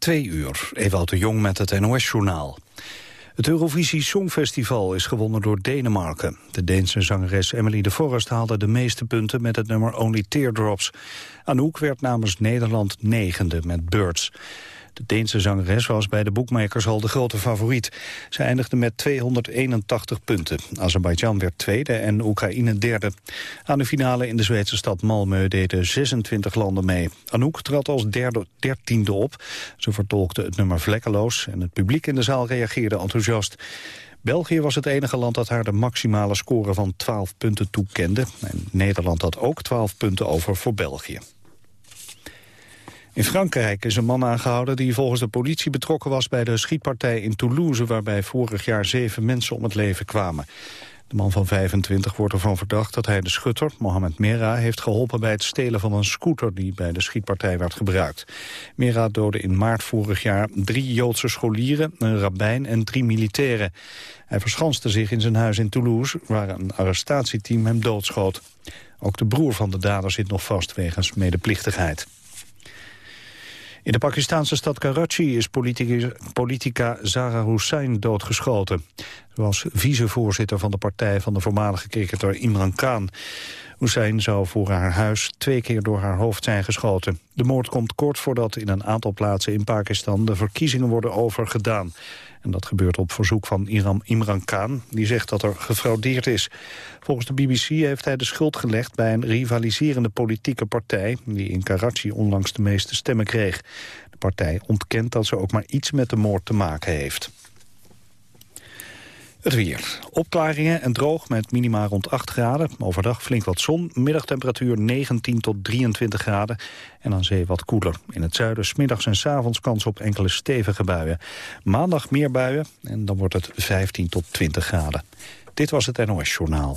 Twee uur, Ewout de Jong met het NOS-journaal. Het Eurovisie Songfestival is gewonnen door Denemarken. De Deense zangeres Emily de Forest haalde de meeste punten met het nummer Only Teardrops. Anouk werd namens Nederland negende met Birds. De Deense zangeres was bij de boekmakers al de grote favoriet. Ze eindigde met 281 punten. Azerbeidzjan werd tweede en Oekraïne derde. Aan de finale in de Zweedse stad Malmö deden 26 landen mee. Anouk trad als derde, dertiende op. Ze vertolkte het nummer vlekkeloos en het publiek in de zaal reageerde enthousiast. België was het enige land dat haar de maximale score van 12 punten toekende. En Nederland had ook 12 punten over voor België. In Frankrijk is een man aangehouden die volgens de politie betrokken was bij de schietpartij in Toulouse waarbij vorig jaar zeven mensen om het leven kwamen. De man van 25 wordt ervan verdacht dat hij de schutter, Mohamed Mera, heeft geholpen bij het stelen van een scooter die bij de schietpartij werd gebruikt. Mera doodde in maart vorig jaar drie Joodse scholieren, een rabbijn en drie militairen. Hij verschanste zich in zijn huis in Toulouse, waar een arrestatieteam hem doodschoot. Ook de broer van de dader zit nog vast wegens medeplichtigheid. In de Pakistanse stad Karachi is politica, Zara Hussain doodgeschoten. Ze was vicevoorzitter van de partij van de voormalige cricketer Imran Khan. Hussein zou voor haar huis twee keer door haar hoofd zijn geschoten. De moord komt kort voordat in een aantal plaatsen in Pakistan de verkiezingen worden overgedaan. En dat gebeurt op verzoek van Iram Imran Khan, die zegt dat er gefraudeerd is. Volgens de BBC heeft hij de schuld gelegd bij een rivaliserende politieke partij... die in Karachi onlangs de meeste stemmen kreeg. De partij ontkent dat ze ook maar iets met de moord te maken heeft. Het weer. Opklaringen en droog met minima rond 8 graden. Overdag flink wat zon. Middagtemperatuur 19 tot 23 graden. En aan zee wat koeler. In het zuiden smiddags en s avonds kans op enkele stevige buien. Maandag meer buien en dan wordt het 15 tot 20 graden. Dit was het NOS Journaal.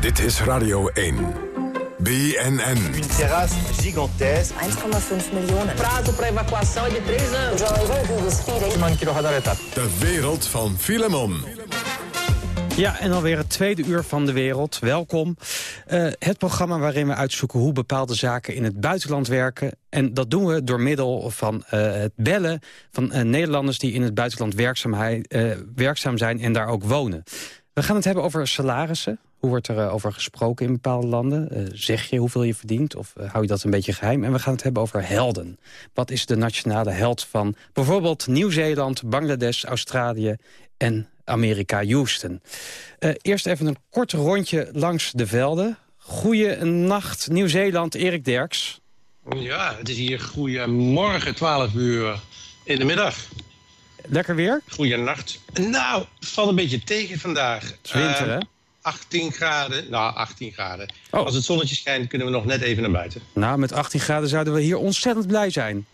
Dit is Radio 1. BNN. Une terrasse gigantesque. 1,5 miljoen. Prazo para evacuação é de 3 anos. De wereld van Filemon. Ja, en alweer het tweede uur van de wereld. Welkom. Uh, het programma waarin we uitzoeken hoe bepaalde zaken in het buitenland werken. En dat doen we door middel van uh, het bellen van uh, Nederlanders... die in het buitenland werkzaam zijn en daar ook wonen. We gaan het hebben over salarissen, hoe wordt er uh, over gesproken in bepaalde landen? Uh, zeg je hoeveel je verdient of uh, hou je dat een beetje geheim? En we gaan het hebben over helden. Wat is de nationale held van bijvoorbeeld Nieuw-Zeeland, Bangladesh, Australië en Amerika, Houston? eerst even een kort rondje langs de velden. Goeienacht, Nieuw-Zeeland, Erik Derks. Ja, het is hier goeiemorgen, 12 uur in de middag. Lekker weer? Goeienacht. Nou, het valt een beetje tegen vandaag. Het is winter, hè? 18 graden. Nou, 18 graden. Oh. Als het zonnetje schijnt, kunnen we nog net even naar buiten. Nou, met 18 graden zouden we hier ontzettend blij zijn.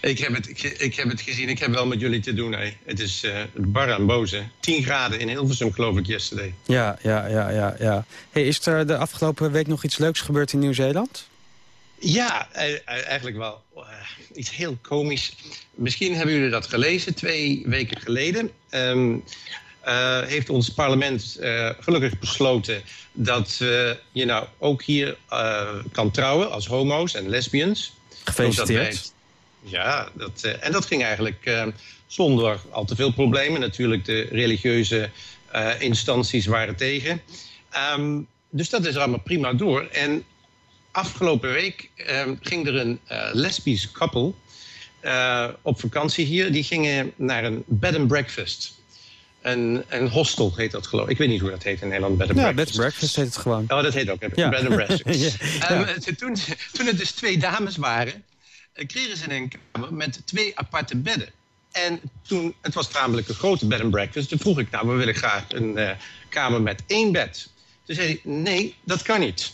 Ik heb het, ik, ik heb het gezien. Ik heb wel met jullie te doen. Hè. Het is uh, bar boze. 10 graden in Hilversum, geloof ik, yesterday. Ja, ja, ja, ja. ja. Hey, is er de afgelopen week nog iets leuks gebeurd in Nieuw-Zeeland? Ja, eigenlijk wel. Uh, iets heel komisch. Misschien hebben jullie dat gelezen twee weken geleden. Um, uh, heeft ons parlement uh, gelukkig besloten dat je nou ook hier kan trouwen als homo's en lesbians. Gefeliciteerd. ja, dat, en dat ging eigenlijk zonder al te veel problemen. Natuurlijk, de religieuze instanties waren tegen. Um, dus dat is allemaal prima door. En afgelopen week um, ging er een lesbisch couple op vakantie hier. Die gingen naar een bed and breakfast. Een, een hostel heet dat geloof ik. Ik weet niet hoe dat heet in Nederland. Bed and ja, bed and breakfast heet het gewoon. Oh, dat heet ook. Ja. Bed and breakfast. ja. um, toen, toen het dus twee dames waren... Eh, kregen ze een kamer met twee aparte bedden. En toen, het was namelijk een grote bed and breakfast. Toen vroeg ik, nou, we willen graag een uh, kamer met één bed. Toen zei hij, nee, dat kan niet.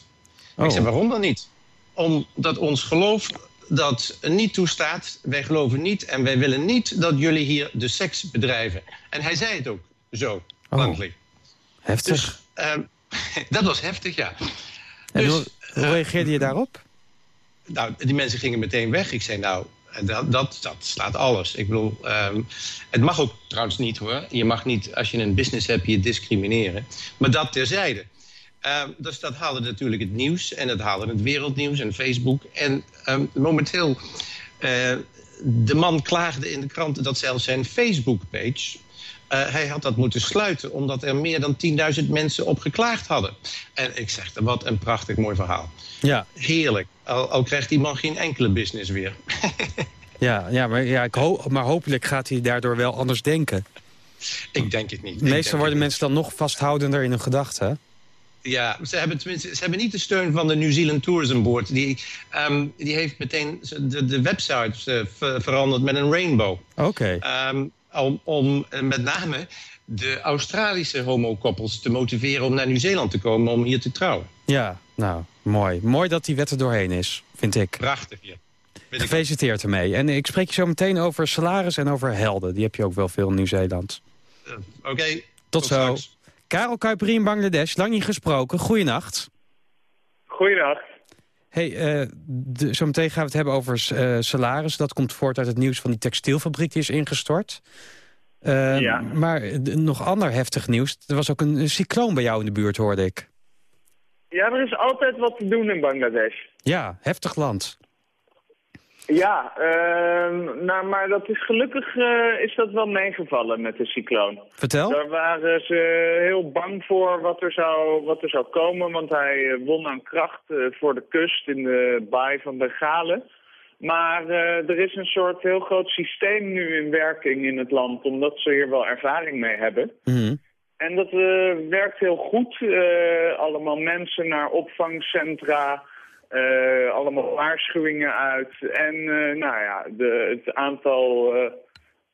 Oh. Ik zei, waarom dan niet? Omdat ons geloof dat niet toestaat. Wij geloven niet en wij willen niet dat jullie hier de seks bedrijven. En hij zei het ook zo, oh. Heftig. Dus, uh, dat was heftig, ja. En dus, hoe, hoe uh, reageerde je daarop? Nou, die mensen gingen meteen weg. Ik zei, nou, dat, dat, dat slaat alles. Ik bedoel, um, het mag ook trouwens niet hoor. Je mag niet, als je een business hebt, je discrimineren. Maar dat terzijde. Ehm, dus dat haalde natuurlijk het nieuws en het haalde het wereldnieuws en Facebook. En ehm, momenteel, uh, de man klaagde in de kranten dat zelfs zijn Facebook-page... Uh, hij had dat moeten sluiten, omdat er meer dan 10.000 mensen op geklaagd hadden. En ik zeg, wat een prachtig mooi verhaal. Ja. Heerlijk. Al, al krijgt die man geen enkele business weer. ja, ja, maar, ja ik maar hopelijk gaat hij daardoor wel anders denken. Ik denk het niet. Meestal worden mensen dan nog vasthoudender in hun gedachten. Ja, ze hebben, tenminste, ze hebben niet de steun van de New Zealand Tourism Board. Die, um, die heeft meteen de, de website uh, veranderd met een rainbow. Oké. Okay. Um, om, om uh, met name de Australische homokoppels te motiveren om naar Nieuw-Zeeland te komen om hier te trouwen. Ja, nou, mooi. Mooi dat die wet er doorheen is, vind ik. Prachtig, ja. Gefeliciteerd ermee. En ik spreek je zo meteen over salaris en over helden. Die heb je ook wel veel in Nieuw-Zeeland. Uh, Oké. Okay. Tot, Tot, zo. Straks. Karel Kuiperi in Bangladesh, lang niet gesproken. Goeienacht. Goeienacht. Hey, uh, de, zo meteen gaan we het hebben over uh, salaris. Dat komt voort uit het nieuws van die textielfabriek die is ingestort. Uh, ja. Maar nog ander heftig nieuws. Er was ook een, een cycloon bij jou in de buurt, hoorde ik. Ja, er is altijd wat te doen in Bangladesh. Ja, heftig land. Ja, uh, nou, maar dat is gelukkig uh, is dat wel meegevallen met de cycloon. Vertel. Daar waren ze heel bang voor wat er zou, wat er zou komen, want hij uh, won aan kracht uh, voor de kust in de baai van Bengalen. Maar er is een soort heel groot systeem nu in werking in het land, omdat ze hier wel ervaring mee hebben. Mm -hmm. En dat werkt heel goed. allemaal mensen naar opvangcentra... Uh, allemaal waarschuwingen uit. En uh, nou ja, de, het aantal, uh,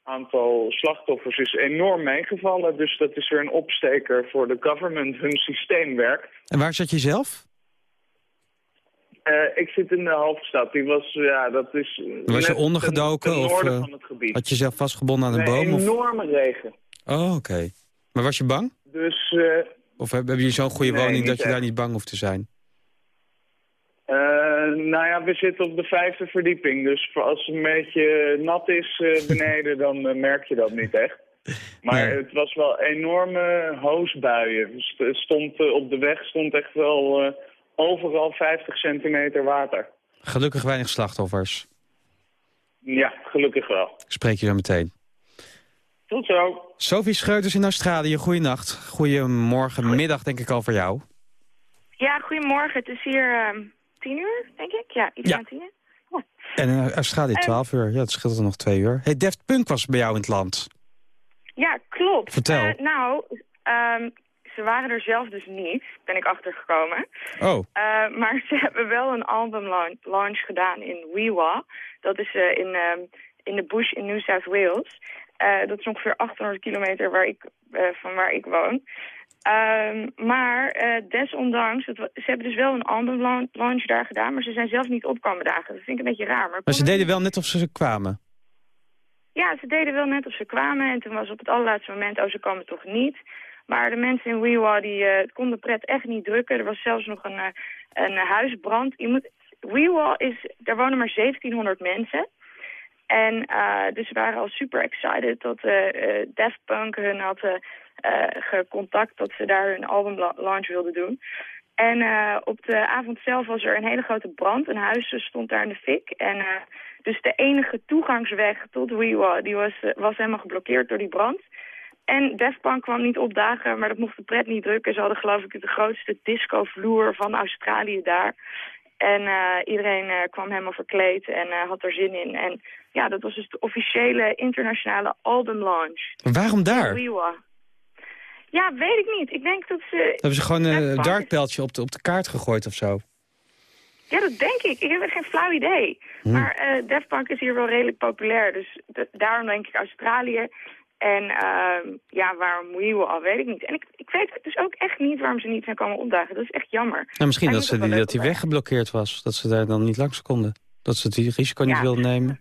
aantal slachtoffers is enorm meegevallen. Dus dat is weer een opsteker voor de government. Hun systeem werkt. En waar zat je zelf? ik zit in de Halfstad. Die was, ja, dat is... Was je ondergedoken? Ten, ten of van het gebied. had je zelf vastgebonden aan een boom? Een enorme of? regen. Oh, oké. Okay. Maar was je bang? Dus... of heb, heb je zo'n goede nee, woning dat je daar niet bang hoeft te zijn? Uh, nou ja, we zitten op de vijfde verdieping. Dus voor als het een beetje nat is uh, beneden, dan uh, merk je dat niet echt. Maar Nee. het was wel enorme hoosbuien. Dus het stond, op de weg stond echt wel overal 50 centimeter water. Gelukkig weinig slachtoffers. Ja, gelukkig wel. Ik spreek je zo meteen. Tot zo. Sophie Schreuters in Australië, goeienacht. Goedemorgen, middag denk ik al voor jou. Ja, goedemorgen. Het is hier uh, tien uur, denk ik. Ja, iets Ja. tien uur. Ja. En in Australië En- 12 uur. Ja, het scheelt er nog twee uur. Hey, Deft Punk was bij jou in het land. Ja, klopt. Vertel. Eh, nou, ehm, ze waren er zelf dus niet, ben ik achtergekomen. Oh, Eh, maar ze hebben wel een album launch, launch gedaan in Weewa. Dat is eh, in, ehm, in de bush in New South Wales. Eh, dat is ongeveer 800 kilometer waar ik, eh, van waar ik woon. Ehm, maar eh, desondanks, het ze hebben dus wel een laun- launch daar gedaan, maar ze zijn zelf niet opkomen dagen. Dat vind ik een beetje raar. Maar, ze deden wel net of ze kwamen. Ja, ze deden wel net of ze kwamen. En toen was op het allerlaatste moment, oh, ze komen toch niet. Maar de mensen in Weewa, die eh, konden de pret echt niet drukken. Er was zelfs nog een, eh, een huisbrand. Je moet, Weewa is, daar wonen maar 1700 mensen. En eh, dus we waren al super excited dat eh eh, Daft Punk hun had gecontact dat ze daar hun album la- launch wilden doen. En op de avond zelf was er een hele grote brand. Een huis stond daar in de fik. En dus de enige toegangsweg tot Weewa, die was, was helemaal geblokkeerd door die brand. En Daft Punk kwam niet opdagen, maar dat mocht de pret niet drukken. Ze hadden geloof ik de grootste discovloer van Australië daar. En eh, iedereen eh, kwam helemaal verkleed en eh, had er zin in. En ja, dat was dus de officiële internationale album launch. Waarom daar? Ja, weet ik niet. Ik denk dat ze... Hebben ze gewoon een dartpijltje op de, op de kaart gegooid of zo? Ja, dat denk ik. Ik heb echt geen flauw idee. Hm. Maar Punk is hier wel redelijk populair. Dus daarom denk ik Australië. En ehm, ja, waarom Weewa, weet ik niet. En ik, ik weet dus ook echt niet waarom ze niet zijn komen opdagen. Dat is echt jammer. Nou, misschien dat, ze die, het dat die weg geblokkeerd was. Dat ze daar dan niet langs konden. Dat ze die risico niet wilden nemen.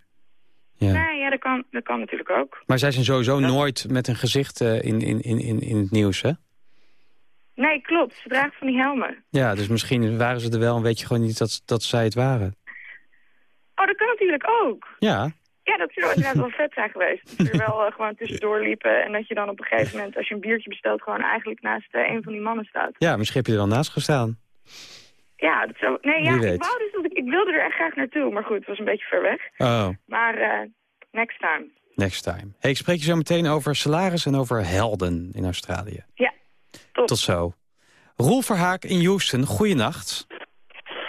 Ja. Nee, ja, dat kan, dat kan natuurlijk ook. Maar zij zijn sowieso Dat- nooit met een gezicht eh, in, in, in, in, in het nieuws, hè? Nee, klopt. Ze draagt van die helmen. Ja, dus misschien waren ze er wel en weet je gewoon niet dat, dat zij het waren. Oh, dat kan natuurlijk ook. Ja, Ja, dat zou inderdaad wel vet zijn geweest. Dat je er wel uh, gewoon tussendoor liepen en dat je dan op een gegeven moment, als je een biertje bestelt, gewoon eigenlijk naast uh, een van die mannen staat. Ja, misschien heb je er dan naast gestaan. Ja, dat zou... Nee, ja, ik, wou dus dat ik, ik wilde er echt graag naartoe, maar goed, het was een beetje ver weg. Oh. Maar uh, next time. Next time. Hey, ik spreek je zo meteen over salaris en over helden in Australië. Ja, tot. Tot zo. Roel Verhaak in Houston, goeienacht.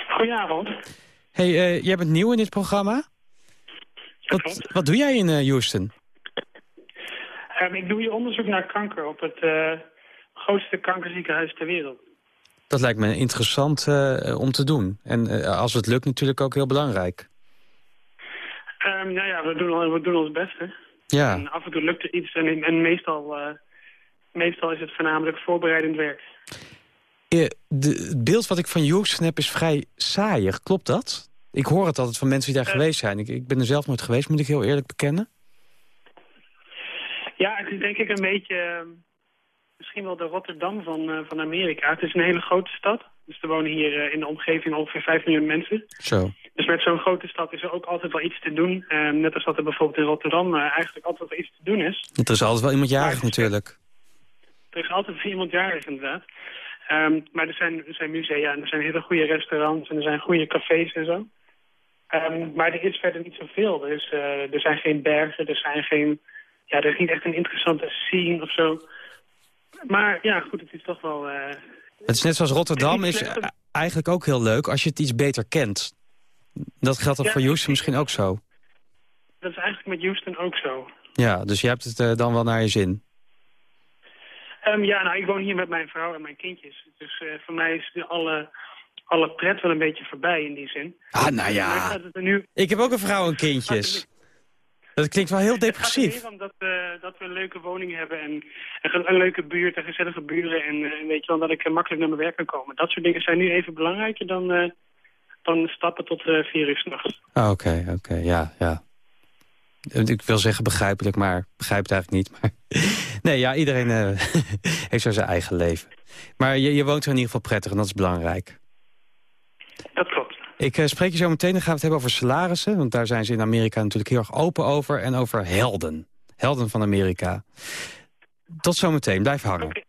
Goedenavond. Hey, uh, jij bent nieuw in dit programma? Wat, wat doe jij in uh, Houston? Um, ik doe hier onderzoek naar kanker op het uh, grootste kankerziekenhuis ter wereld. Dat lijkt me interessant uh, om te doen. En als het lukt natuurlijk ook heel belangrijk. Um, nou ja, we doen, we doen ons best. Hè. Ja. En af en toe lukt er iets en, en meestal, meestal is het voornamelijk voorbereidend werk. De, het beeld wat ik van Houston heb is vrij saaier. Klopt dat? Ik hoor het altijd van mensen die daar uh, geweest zijn. Ik, ik, ben er zelf nooit geweest, moet ik heel eerlijk bekennen. Ja, het is denk ik een beetje... Uh, misschien wel de Rotterdam van, uh, van Amerika. Het is een hele grote stad. Dus er wonen hier uh, in de omgeving ongeveer 5 miljoen mensen. Zo. Dus met zo'n grote stad is er ook altijd wel iets te doen. Ehm, net als dat er bijvoorbeeld in Rotterdam eigenlijk altijd wel iets te doen is. Er is altijd wel iemand jarig natuurlijk. Er is altijd wel iemand jarig inderdaad. Um, maar er zijn, er zijn musea en er zijn hele goede restaurants en er zijn goede cafés en zo. Um, maar er is verder niet zoveel. Er, is, uh, er zijn geen bergen, er zijn geen... Ja, er is niet echt een interessante scene of zo. Maar ja, goed, het is toch wel... Uh, het is net zoals Rotterdam is eigenlijk ook heel leuk als je het iets beter kent. Dat geldt dan ja, voor Houston misschien ook zo. Dat is eigenlijk met Houston ook zo. Ja, dus je hebt het uh, dan wel naar je zin. Um, ja, nou, ik woon hier met mijn vrouw en mijn kindjes. Dus voor mij is de alle, alle pret wel een beetje voorbij in die zin. Ah, nou ja. Nu... Ik heb ook een vrouw en kindjes. Dat klinkt wel heel depressief. Het gaat er meer om dat, uh, dat we een leuke woning hebben en een, een leuke buurt en gezellige buren. En uh, weet je wel, dat ik makkelijk naar mijn werk kan komen. Dat soort dingen zijn nu even belangrijker dan, dan stappen tot vier uur s'nachts. Ah, oké, oké, okay. ja, ja. Ik wil zeggen begrijpelijk, maar begrijp het eigenlijk niet. Maar nee, ja, iedereen uh, heeft zo zijn eigen leven. Maar je, je woont er in ieder geval prettig en dat is belangrijk. Dat klopt. Ik uh, spreek je zo meteen, dan gaan we het hebben over salarissen. Want daar zijn ze in Amerika natuurlijk heel erg open over. En over helden. Helden van Amerika. Tot zometeen, blijf hangen. Oké.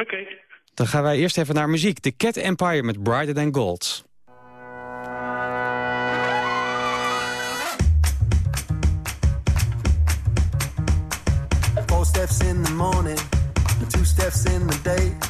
Okay. Okay. Dan gaan wij eerst even naar muziek. The Cat Empire met Brighter Than Gold. steps in the morning, two steps in the day,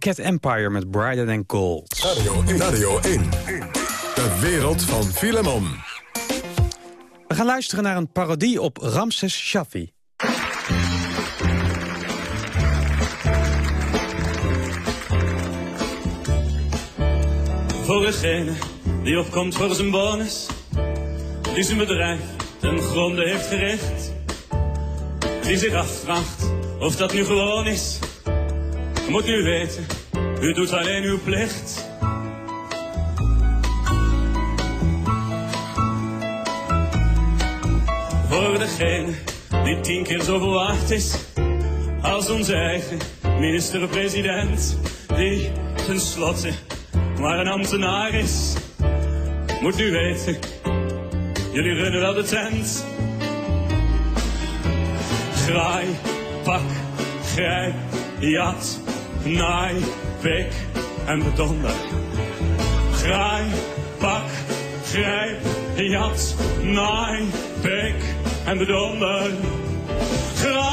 Cat Empire met Brighter Than Gold. Radio 1. Radio 1. De wereld van Filemon. We gaan luisteren naar een parodie op Ramses Shaffi. Voor degene die opkomt voor zijn bonus, die zijn bedrijf ten gronde heeft gericht. Die zich afvraagt of dat nu gewoon is. Moet nu weten, u doet alleen uw plicht. Voor degene die tien keer zoveel waard is als onze eigen minister-president. Die tenslotte maar een ambtenaar is. Moet nu weten, jullie runnen wel de tent. Graai, pak, grijp, jat, naai, pik en bedonder. Graai, pak, grijp, jat, naai, pik en bedonder. Graai,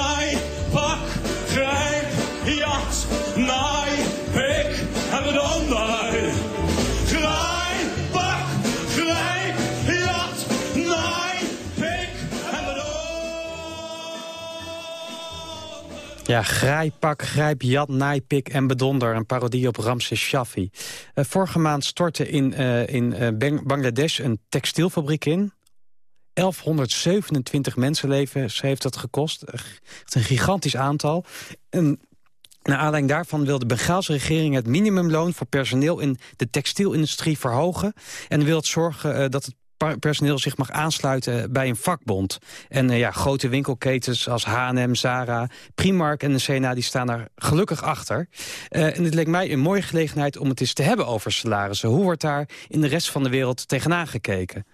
Ja, graai, pak, grijp, jat, naai, pik en bedonder. Een parodie op Ramses Shaffi. Eh, vorige maand stortte in, eh, in eh, Bang- Bangladesh een textielfabriek in. 1127 mensenlevens heeft dat gekost. Een gigantisch aantal. En naar aanleiding daarvan wil de Bengaalse regering het minimumloon voor personeel in de textielindustrie verhogen. En wil het zorgen dat het personeel zich mag aansluiten bij een vakbond. En eh, ja, grote winkelketens als H&M, Zara, Primark en de CNA die staan daar gelukkig achter. Eh, en het leek mij een mooie gelegenheid om het eens te hebben over salarissen. Hoe wordt daar in de rest van de wereld tegenaan gekeken?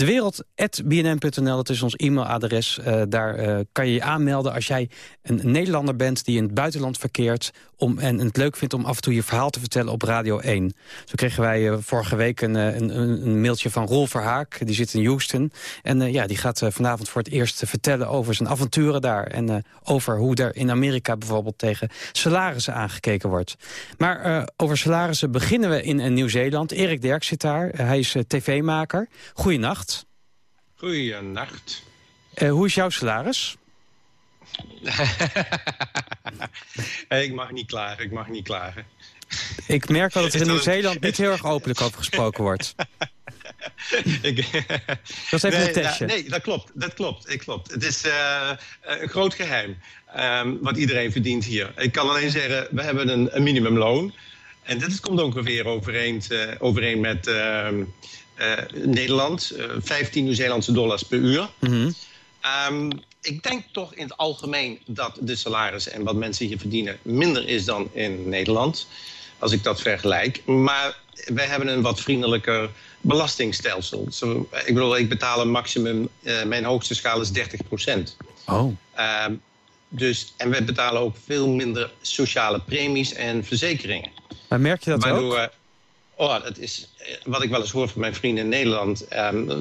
De wereld.bnn.nl, dat is ons e-mailadres. Eh, daar eh, kan je je aanmelden als jij een Nederlander bent... die in het buitenland verkeert om, en het leuk vindt om af en toe je verhaal te vertellen op Radio 1. Zo kregen wij eh, vorige week een, een, een, mailtje van Rolf Verhaak. Die zit in Houston. En ja, die gaat vanavond voor het eerst vertellen over zijn avonturen daar. En over hoe er in Amerika bijvoorbeeld tegen salarissen aangekeken wordt. Maar over salarissen beginnen we in, eh, Nieuw-Zeeland. Erik Derk zit daar. Hij is tv-maker. Goeienacht. Goeienacht. Eh, hoe is jouw salaris? ik mag niet klagen, ik mag niet klagen. Ik merk wel dat er in Nieuw-Zeeland niet heel erg openlijk over gesproken wordt. Ik- Dat is even nee, een testje. nou, nee, dat klopt. Dat klopt. Ik klopt. Het is eh, een groot geheim ehm, wat iedereen verdient hier. Ik kan alleen zeggen, we hebben een, een minimumloon. En dit komt ongeveer overeen, eh, overeen met ehm, eh, Nederland. eh 15 Nieuw-Zeelandse dollars per uur. Mhm. Ehm, ik denk toch in het algemeen dat de salarissen en wat mensen hier verdienen minder is dan in Nederland. Als ik dat vergelijk. Maar wij hebben een wat vriendelijker belastingstelsel. Zo, ik bedoel, ik betaal een maximum, eh, mijn hoogste schaal is 30 procent. Oh. Ehm, dus, en we betalen ook veel minder sociale premies en verzekeringen. Maar merk je dat Waardoor, ook? Oh, dat is eh, wat ik wel eens hoor van mijn vrienden in Nederland. ehm,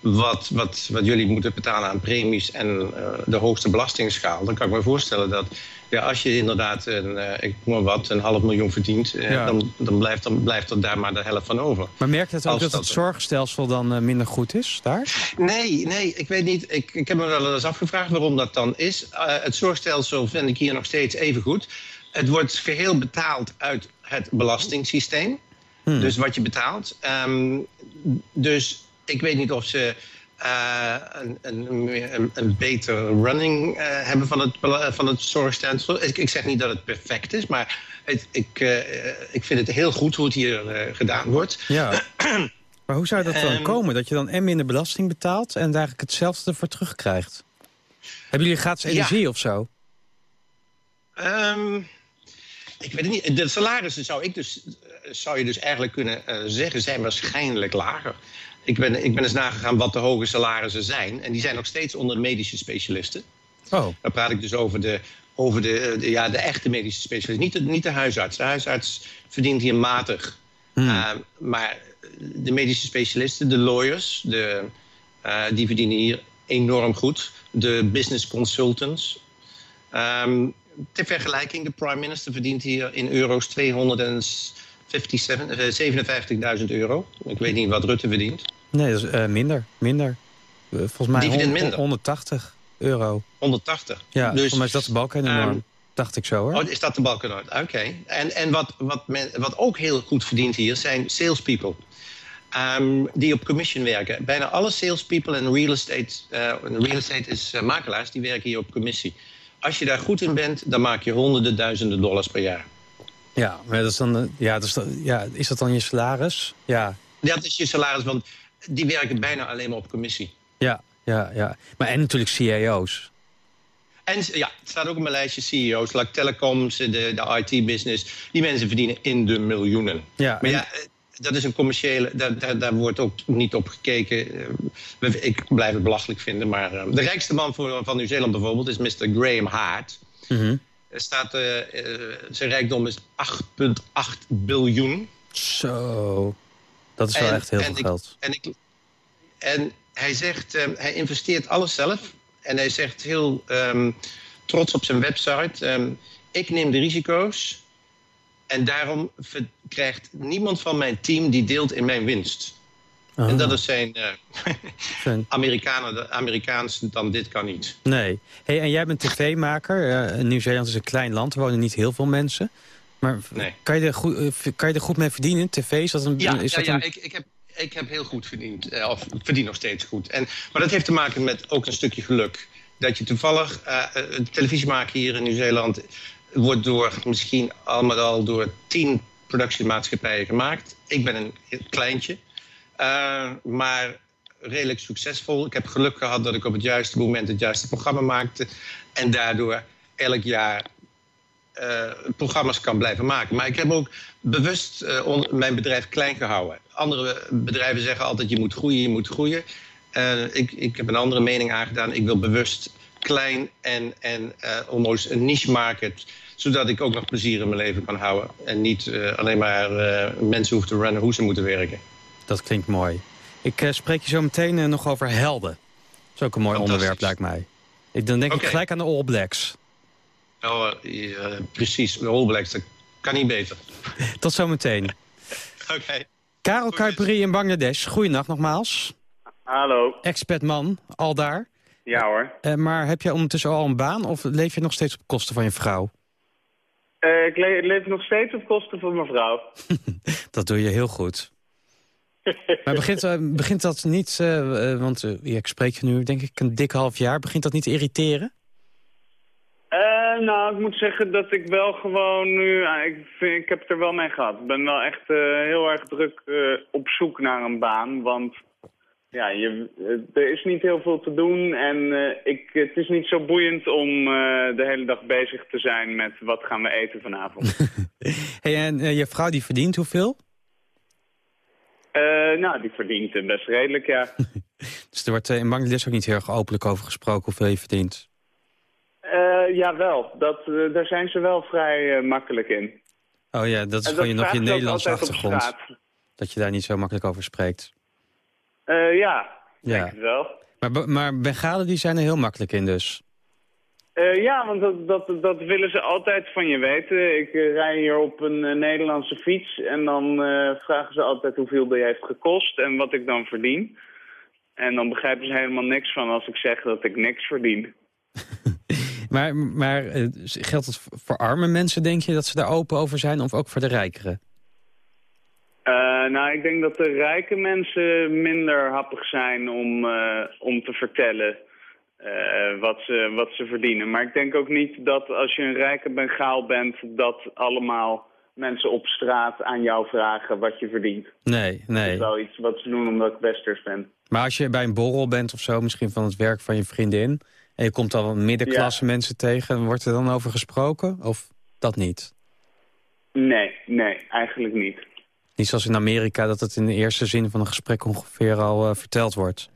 wat, wat, wat jullie moeten betalen aan premies en eh, de hoogste belastingsschaal. Dan kan ik me voorstellen dat ja, als je inderdaad een, eh, ik noem maar wat, een half miljoen verdient, Ja. dan, dan, blijft, dan blijft er daar maar de helft van over. Maar merk je het ook Als dat het zorgstelsel dan minder goed is daar? Nee, nee, ik weet niet. Ik, ik heb me wel eens afgevraagd waarom dat dan is. Het zorgstelsel vind ik hier nog steeds even goed. Het wordt geheel betaald uit het belastingssysteem. Hmm. Dus wat je betaalt. Ehm, dus ik weet niet of ze eh, een, een, een, beter running eh, hebben van het, van het zorgstelsel. Ik, ik zeg niet dat het perfect is, maar het, ik, eh, ik vind het heel goed hoe het hier gedaan wordt. Ja. maar hoe zou dat dan Ehm, komen? Dat je dan en minder belasting betaalt en daar eigenlijk hetzelfde voor terugkrijgt? Hebben jullie gratis Ja. energie of zo? Ehm, ik weet het niet. De salarissen zou, ik dus, eh, zou je dus eigenlijk kunnen eh, zeggen zijn waarschijnlijk lager. Ik ben, ik ben eens nagegaan wat de hoge salarissen zijn. En die zijn nog steeds onder medische specialisten. Oh. Dan praat ik dus over de, over de, de- ja, de echte medische specialist. Niet de, niet de huisarts. De huisarts verdient hier matig. Eh, maar de medische specialisten, de lawyers, de, eh, die verdienen hier enorm goed. De business consultants. Ehm, ter vergelijking, de prime minister verdient hier in euro's 257.000 euro. Ik weet niet wat Rutte verdient. Nee, dat is uh, minder. minder. Uh, volgens mij verdient minder. 180 euro. 180? Ja, dus, volgens mij is dat de balkennorm. Um, dacht ik zo hoor. Oh, is dat de balkennorm? Oké. En, en wat, wat, men, wat ook heel goed verdient hier zijn salespeople. Um, die op commission werken. Bijna alle salespeople en real estate, uh, real estate is uh, makelaars, die werken hier op commissie. Als je daar goed in bent, dan maak je honderden duizenden dollars per jaar. Ja, maar dat is, dan, uh, ja, dat is, dan, ja, is dat dan je salaris? Ja. ja, dat is je salaris, want die werken bijna alleen maar op commissie. Ja, ja, ja. Maar en natuurlijk CEO's. En ja, het staat ook op mijn lijstje CEO's, like telecoms, de, de IT-business. Die mensen verdienen in de miljoenen. Ja, maar ja, dat is een commerciële, daar, daar, daar, wordt ook niet op gekeken. Ik blijf het belachelijk vinden, maar uh, de rijkste man voor, van Nieuw-Zeeland bijvoorbeeld is Mr. Graham Hart. Mm -hmm. er staat, uh, uh, zijn rijkdom is 8,8 biljoen. Zo, dat is wel echt heel veel ik, geld. En, ik, en hij zegt, hij investeert alles zelf. En hij zegt heel um, trots op zijn website... Um, ik neem de risico's en daarom krijgt niemand van mijn team die deelt in mijn winst. Ah. En dat is zijn uh, Amerikanen, de Amerikaans dan dit kan niet. Nee. Hey, en jij bent tv-maker. Uh, Nieuw-Zeeland is een klein land, er wonen niet heel veel mensen. Maar nee. kan, je er goed, uh, kan je er goed mee verdienen? TV, is dat een... Ja, is ja, dat ja een... ik, ik, heb, ik heb heel goed verdiend. Uh, of verdien nog steeds goed. En, maar dat heeft te maken met ook een stukje geluk. Dat je toevallig uh, televisie maken hier in Nieuw-Zeeland wordt door misschien allemaal al door tien productiemaatschappijen gemaakt. Ik ben een kleintje, uh, maar redelijk succesvol. Ik heb geluk gehad dat ik op het juiste moment het juiste programma maakte. En daardoor elk jaar uh, programma's kan blijven maken. Maar ik heb ook bewust uh, mijn bedrijf klein gehouden. Andere bedrijven zeggen altijd je moet groeien, je moet groeien. ik, ik heb een andere mening aangedaan. Ik wil bewust klein en, en almost een niche market. Zodat ik ook nog plezier in mijn leven kan houden. En niet uh, alleen maar uh, mensen hoef te runnen hoe ze moeten werken. Dat klinkt mooi. Ik spreek je zo meteen nog over helden. Dat is ook een mooi onderwerp, lijkt mij. Ik, dan denk okay. ik gelijk aan de All Blacks. Oh, precies, de All Blacks. Dat kan niet beter. Tot zometeen. Oké. Okay. Karel Kuiperi in Bangladesh. Goeienacht nogmaals. Hallo. Expertman, al daar. Ja hoor. Uh, maar heb je ondertussen al een baan of leef je nog steeds op kosten van je vrouw? Uh, ik le leef nog steeds op kosten van mijn vrouw. dat doe je heel goed. maar begint, uh, begint dat niet, want ik spreek je nu denk ik een dik half jaar, begint dat niet te irriteren? nou, ik moet zeggen dat ik wel gewoon nu, ik, vind, ik heb het er wel mee gehad. Ik ben wel echt heel erg druk op zoek naar een baan, want ja, je, er is niet heel veel te doen en uh, ik, het is niet zo boeiend om uh, de hele dag bezig te zijn met wat gaan we eten vanavond. hey, en uh, je vrouw die verdient hoeveel? nou, die verdient best redelijk, ja. dus er wordt in Bangladesh ook niet heel erg openlijk over gesproken hoeveel je verdient? jawel, dat, daar zijn ze wel vrij makkelijk in. Oh ja, dat is gewoon je nog je Nederlandse achtergrond. Dat je daar niet zo makkelijk over spreekt. Uh, ja, ja, denk het wel. Maar, maar Bengalen die zijn er heel makkelijk in dus? Uh, ja, want dat, dat, dat willen ze altijd van je weten. Ik uh, rij hier op een uh, Nederlandse fiets en dan vragen ze altijd hoeveel die heeft gekost en wat ik dan verdien. En dan begrijpen ze helemaal niks van als ik zeg dat ik niks verdien. maar maar geldt het voor arme mensen, denk je, dat ze daar open over zijn of ook voor de rijkeren? Uh, nou, ik denk dat de rijke mensen minder happig zijn om, uh, om te vertellen uh, wat, ze, wat ze verdienen. Maar ik denk ook niet dat als je een rijke Bengaal bent... dat allemaal mensen op straat aan jou vragen wat je verdient. Nee, nee. Dat is wel iets wat ze doen omdat ik westers ben. Maar als je bij een borrel bent of zo, misschien van het werk van je vriendin... en je komt dan middenklasse ja. mensen tegen... wordt er dan over gesproken? Of dat niet? Nee, nee, eigenlijk niet. Niet zoals in Amerika, dat het in de eerste zin van een gesprek ongeveer al uh, verteld wordt.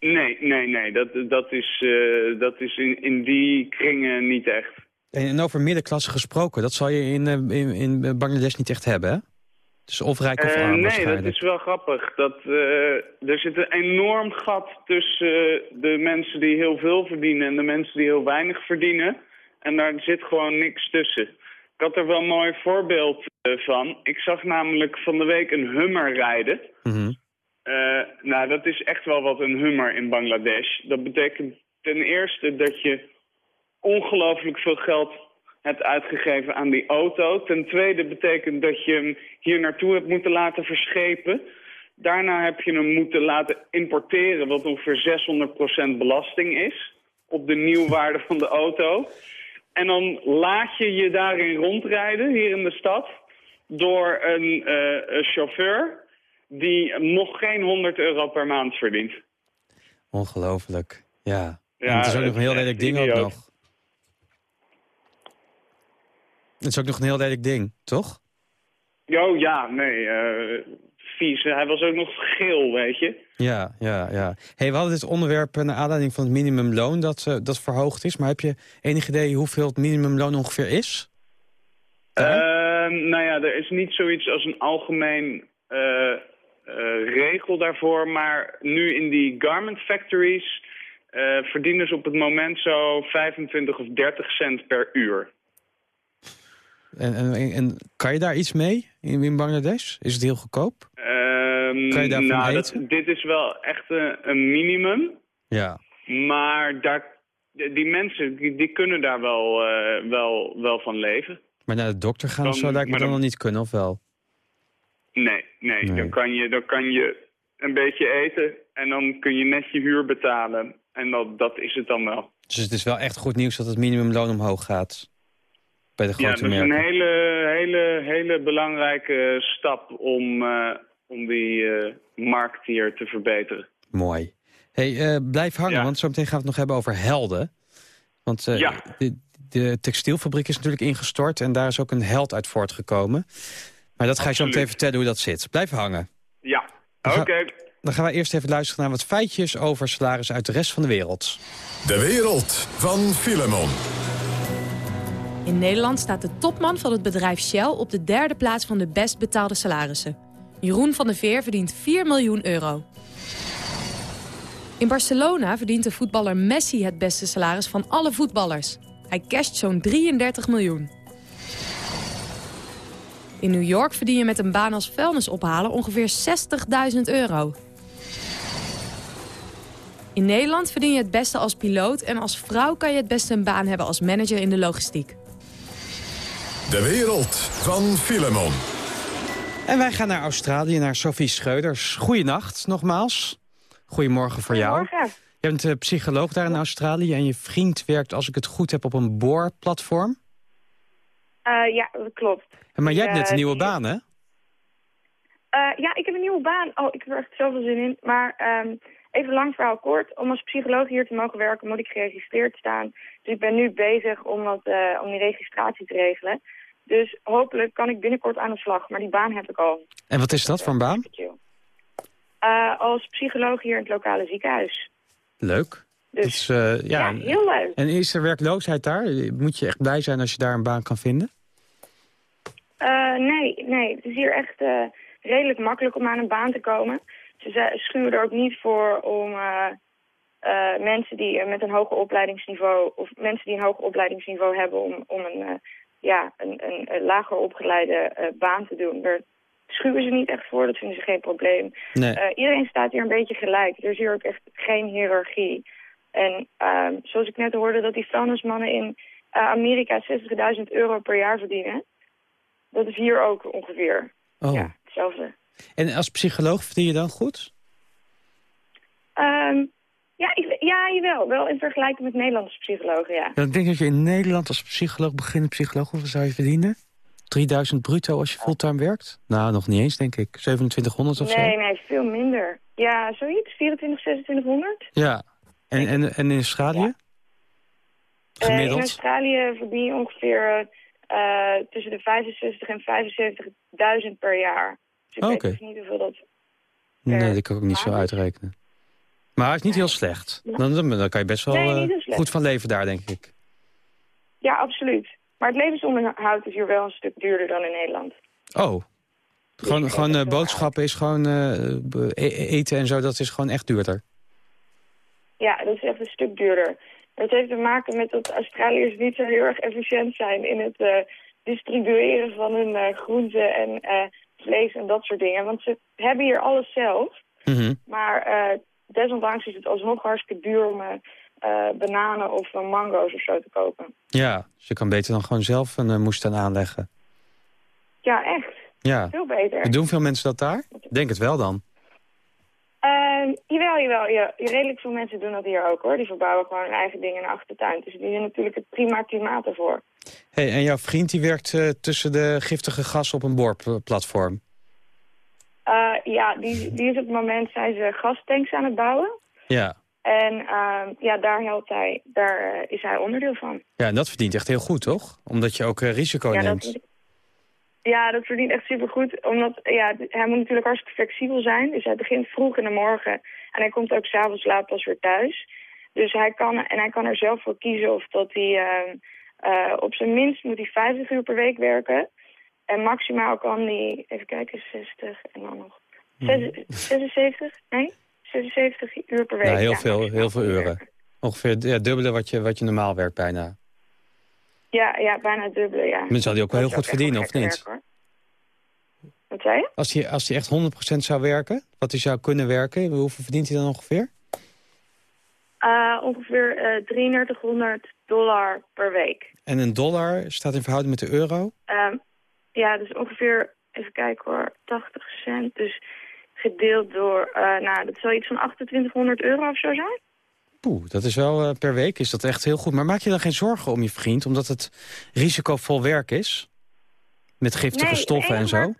Nee, nee, nee. Dat, dat is, uh, dat is in, in die kringen niet echt. En, en over middenklasse gesproken, dat zal je in, uh, in, in Bangladesh niet echt hebben, hè? Dus of rijk of arm Nee, dat is wel grappig. Dat, er zit een enorm gat tussen de mensen die heel veel verdienen... en de mensen die heel weinig verdienen. En daar zit gewoon niks tussen. Ik had er wel een mooi voorbeeld eh, van. Ik zag namelijk van de week een Hummer rijden. Eh, nou, dat is echt wel wat een Hummer in Bangladesh. Dat betekent ten eerste dat je ongelooflijk veel geld hebt uitgegeven aan die auto. Ten tweede betekent dat je hem hier naartoe hebt moeten laten verschepen. Daarna heb je hem moeten laten importeren, wat ongeveer 600% belasting is op de nieuwwaarde van de auto. En dan laat je je daarin rondrijden, hier in de stad, door een, eh, een chauffeur die nog geen 100 euro per maand verdient. Ongelooflijk, ja. Ja, en het is ook nog een heel lelijk ding ook idioot. nog. Het is ook nog een heel lelijk ding, toch? Oh ja, nee, eh, vies. Hij was ook nog geel, weet je. Ja, ja, ja. Hey, we hadden dit onderwerp eh, naar aanleiding van het minimumloon dat, eh, dat verhoogd is. Maar heb je enig idee hoeveel het minimumloon ongeveer is? Ehm, nou ja, er is niet zoiets als een algemeen eh, eh, regel daarvoor. Maar nu in die garment factories eh, verdienen ze op het moment zo 25 of 30 cent per uur. En, en, en kan je daar iets mee in, in Bangladesh? Is het heel goedkoop? Ehm, Kan je daarvan nou, dat- dit is wel echt een, een minimum. Ja. Maar daar, die mensen die, die kunnen daar wel, eh, wel, wel van leven. Maar naar de dokter gaan of Dan- zo lijkt me dan dan- nog niet kunnen, of wel? Nee, nee, Nee. Dan, kan je, dan kan je een beetje eten en dan kun je net je huur betalen. En dat, dat is het dan wel. Dus het is wel echt goed nieuws dat het minimumloon omhoog gaat. Bij de Ja, grote dat is een hele, hele, hele belangrijke stap om, eh, om die eh, markt hier te verbeteren. Mooi. Hey, eh, blijf hangen, want zo meteen gaan we het nog hebben over helden. Want eh, Ja. de, de textielfabriek is natuurlijk ingestort... en daar is ook een held uit voortgekomen. Maar dat ga je zo meteen vertellen hoe dat zit. Blijf hangen. Ja, Dan oké. Dan gaan we eerst even luisteren naar wat feitjes over salaris uit de rest van de wereld. De wereld van Filemon. In Nederland staat de topman van het bedrijf Shell op de derde plaats van de best betaalde salarissen. Jeroen van der Veer verdient 4 miljoen euro. In Barcelona verdient de voetballer Messi het beste salaris van alle voetballers. Hij casht zo'n 33 miljoen. In New York verdien je met een baan als vuilnisophalen ongeveer 60.000 euro. In Nederland verdien je het beste als piloot... en als vrouw kan je het beste een baan hebben als manager in de logistiek. De wereld van Filemon. En wij gaan naar Australië, naar Sophie Scheuders. Goeienacht, nogmaals. Goedemorgen voor jou. Goedemorgen. Je bent eh, psycholoog daar in Australië... en je vriend werkt, als ik het goed heb, op een boorplatform. Eh, ja, dat klopt. Maar jij hebt Eh, net een nieuwe baan, hè? Eh, ja, ik heb een nieuwe baan. Oh, ik heb er echt zoveel zin in. Maar ehm, even lang verhaal kort. Om als psycholoog hier te mogen werken moet ik geregistreerd staan. Dus ik ben nu bezig om, dat, eh, om die registratie te regelen. Dus hopelijk kan ik binnenkort aan de slag. Maar die baan heb ik al. En wat is dat voor een baan? Eh, als psycholoog hier in het lokale ziekenhuis. Leuk. Dus, Dat is, eh, ja, ja, heel leuk. En is er werkloosheid daar? Moet je echt blij zijn als je daar een baan kan vinden? Eh, nee, nee. Het is hier echt redelijk makkelijk om aan een baan te komen. Ze schuwen er ook niet voor om mensen die met een hoger opleidingsniveau... of mensen die een hoger opleidingsniveau hebben om, om een, ja, een, een, een lager opgeleide eh, baan te doen. Daar schuwen ze niet echt voor, dat vinden ze geen probleem. Nee. Eh, iedereen staat hier een beetje gelijk. Er is hier ook echt geen hiërarchie. En ehm, zoals ik net hoorde dat die vuilnismannen in eh, Amerika 60.000 euro per jaar verdienen... Dat is hier ook ongeveer Oh. hetzelfde. En als psycholoog verdien je dan goed? Ehm, ja, ja, jawel. Wel in vergelijking met Nederlandse psychologen, ja. Dan denk dat je in Nederland als psycholoog, beginnend psycholoog, hoeveel zou je verdienen? 3000 bruto als je fulltime werkt? Nou, nog niet eens, denk ik. 2700 of Nee, zo? nee, veel minder. Ja, zoiets. 24, 2600. Ja. En, en, en in Australië? Eh, in? Australië verdien je ongeveer eh, tussen de 65 en 75.000 per jaar. Dus ik Oké. weet dus niet hoeveel dat... nee, dat kan ik ook niet zo uitrekenen. Maar hij is niet heel slecht. Dan, dan, kan je best wel Nee, eh, goed van leven daar, denk ik. Ja, absoluut. Maar het levensonderhoud is hier wel een stuk duurder dan in Nederland. Oh. Gewoon, gewoon eh, boodschappen is gewoon eh, be- e- eten en zo, dat is gewoon echt duurder. Ja, dat is echt een stuk duurder. Het heeft te maken met dat Australiërs niet zo heel erg efficiënt zijn in het uh, distribueren van hun uh, groenten en uh, vlees en dat soort dingen. Want ze hebben hier alles zelf. Mhm. Maar desondanks is het alsnog hartstikke duur om bananen of mango's of zo te kopen. Ja, dus je kan beter dan gewoon zelf een moestuin aanleggen. Ja, echt. Ja. Veel beter. Doen veel mensen dat daar? Denk het wel dan. Uh, jawel, jawel. Ja, redelijk veel mensen doen dat hier ook hoor. Die verbouwen gewoon hun eigen dingen in de achtertuin. Dus die zijn natuurlijk het prima klimaat ervoor. Hey, en jouw vriend die werkt uh, tussen de giftige gas op een boorplatform? Uh, ja, die, die is op het moment zijn ze gastanks aan het bouwen. Ja. En uh, ja, daar, helpt hij, daar uh, is hij onderdeel van. Ja, en dat verdient echt heel goed, toch? Omdat je ook uh, risico ja, neemt. Dat, ja, dat verdient echt supergoed. Omdat ja, hij moet natuurlijk hartstikke flexibel zijn. Dus hij begint vroeg in de morgen. En hij komt ook s'avonds laat pas weer thuis. Dus hij kan, en hij kan er zelf voor kiezen of dat hij... Uh, op zijn minst moet hij 50 uur per week werken. En maximaal kan hij... Even kijken, 60 en dan nog... 76? Nee? 76 uur per week. Ja, heel, ja, veel, heel veel uren. Ongeveer ja, dubbele wat je, wat je normaal werkt bijna. Ja, ja, bijna dubbele, ja. Maar zal hij ook wel heel goed verdienen, of niet? Werk, wat zei je? Als hij, als echt 100% zou werken, wat hij zou kunnen werken, hoeveel verdient hij dan ongeveer? Uh, ongeveer uh, 3300 dollar per week. En een dollar staat in verhouding met de euro? Uh, ja, dus ongeveer, even kijken hoor, 80 cent. Dus gedeeld door, uh, nou, dat zal iets van 2800 euro of zo zijn. Poeh, dat is wel uh, per week, is dat echt heel goed. Maar maak je dan geen zorgen om je vriend, omdat het risicovol werk is? Met giftige nee, stoffen en zo? Waar,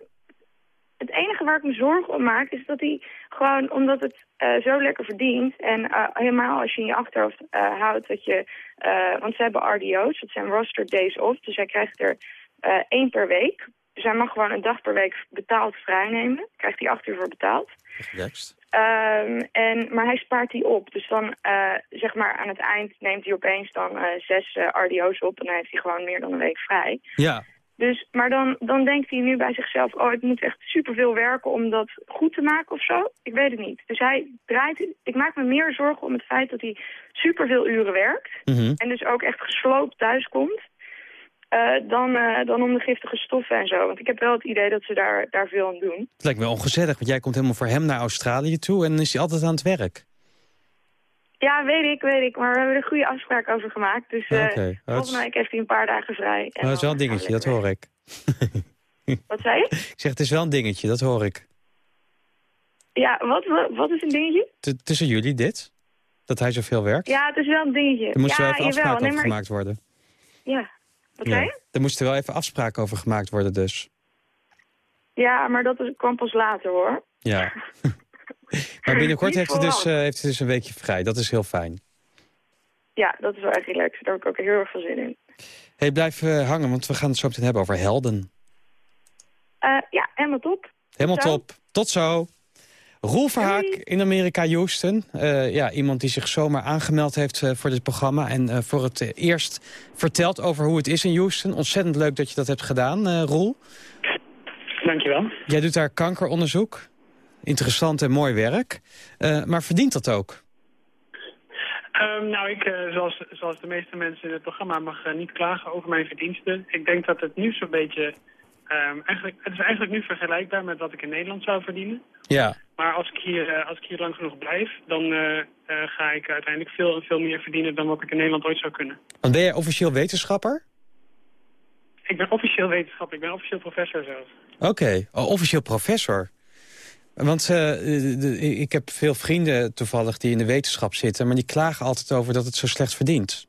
het enige waar ik me zorgen om maak, is dat hij gewoon, omdat het uh, zo lekker verdient... en helemaal als je in je achterhoofd houdt dat je... want ze hebben RDO's, dat zijn roster days off, dus hij krijgt er één per week. Dus hij mag gewoon een dag per week betaald vrijnemen. Krijgt hij acht uur voor betaald. Next. Um, en, maar hij spaart die op. Dus dan, uh, zeg maar, aan het eind neemt hij opeens dan uh, zes uh, RDO's op. En dan heeft hij gewoon meer dan een week vrij. Ja. Dus, maar dan, dan denkt hij nu bij zichzelf... oh, ik moet echt superveel werken om dat goed te maken of zo. Ik weet het niet. Dus hij draait... Ik maak me meer zorgen om het feit dat hij superveel uren werkt. Mm -hmm. En dus ook echt gesloopt thuis komt. Uh, dan, uh, dan om de giftige stoffen en zo. Want ik heb wel het idee dat ze daar, daar veel aan doen. Het lijkt me ongezellig, want jij komt helemaal voor hem naar Australië toe... en is hij altijd aan het werk. Ja, weet ik, weet ik. Maar we hebben er een goede afspraak over gemaakt. Dus uh, okay. volgende week heeft hij een paar dagen vrij. En dat is wel een dingetje, dat hoor ik. wat zei je? Ik zeg, het is wel een dingetje, dat hoor ik. Ja, wat, wat, wat is een dingetje? T tussen jullie dit? Dat hij zoveel werkt? Ja, het is wel een dingetje. Er moest ja, wel even afspraken nee, over maar... gemaakt worden. Ja, wat je? Er moesten wel even afspraken over gemaakt worden dus. Ja, maar dat is, kwam pas later hoor. Ja. maar binnenkort heeft hij, dus, uh, heeft hij dus een weekje vrij. Dat is heel fijn. Ja, dat is wel echt relaxed. Daar heb ik ook heel erg veel zin in. hey, blijf uh, hangen, want we gaan het zo meteen hebben over helden. Uh, ja, helemaal top. Helemaal top. Tot zo. Roel Verhaak in Amerika, Houston. Uh, ja, iemand die zich zomaar aangemeld heeft uh, voor dit programma... en uh, voor het eerst vertelt over hoe het is in Houston. Ontzettend leuk dat je dat hebt gedaan, Roel. Dankjewel. Jij doet daar kankeronderzoek. Interessant en mooi werk. maar verdient dat ook? Um, nou, ik, zoals, zoals de meeste mensen in het programma, mag niet klagen over mijn verdiensten. Ik denk dat het nu zo'n beetje... Um, eigenlijk, het is eigenlijk nu vergelijkbaar met wat ik in Nederland zou verdienen. Ja. Maar als ik hier, uh, als ik hier lang genoeg blijf, dan uh, uh, ga ik uiteindelijk veel en veel meer verdienen dan wat ik in Nederland ooit zou kunnen. Want ben jij officieel wetenschapper? Ik ben officieel wetenschapper, ik ben officieel professor zelfs. Oké, okay. oh, officieel professor. Want de, ik heb veel vrienden toevallig die in de wetenschap zitten... maar die klagen altijd over dat het zo slecht verdient.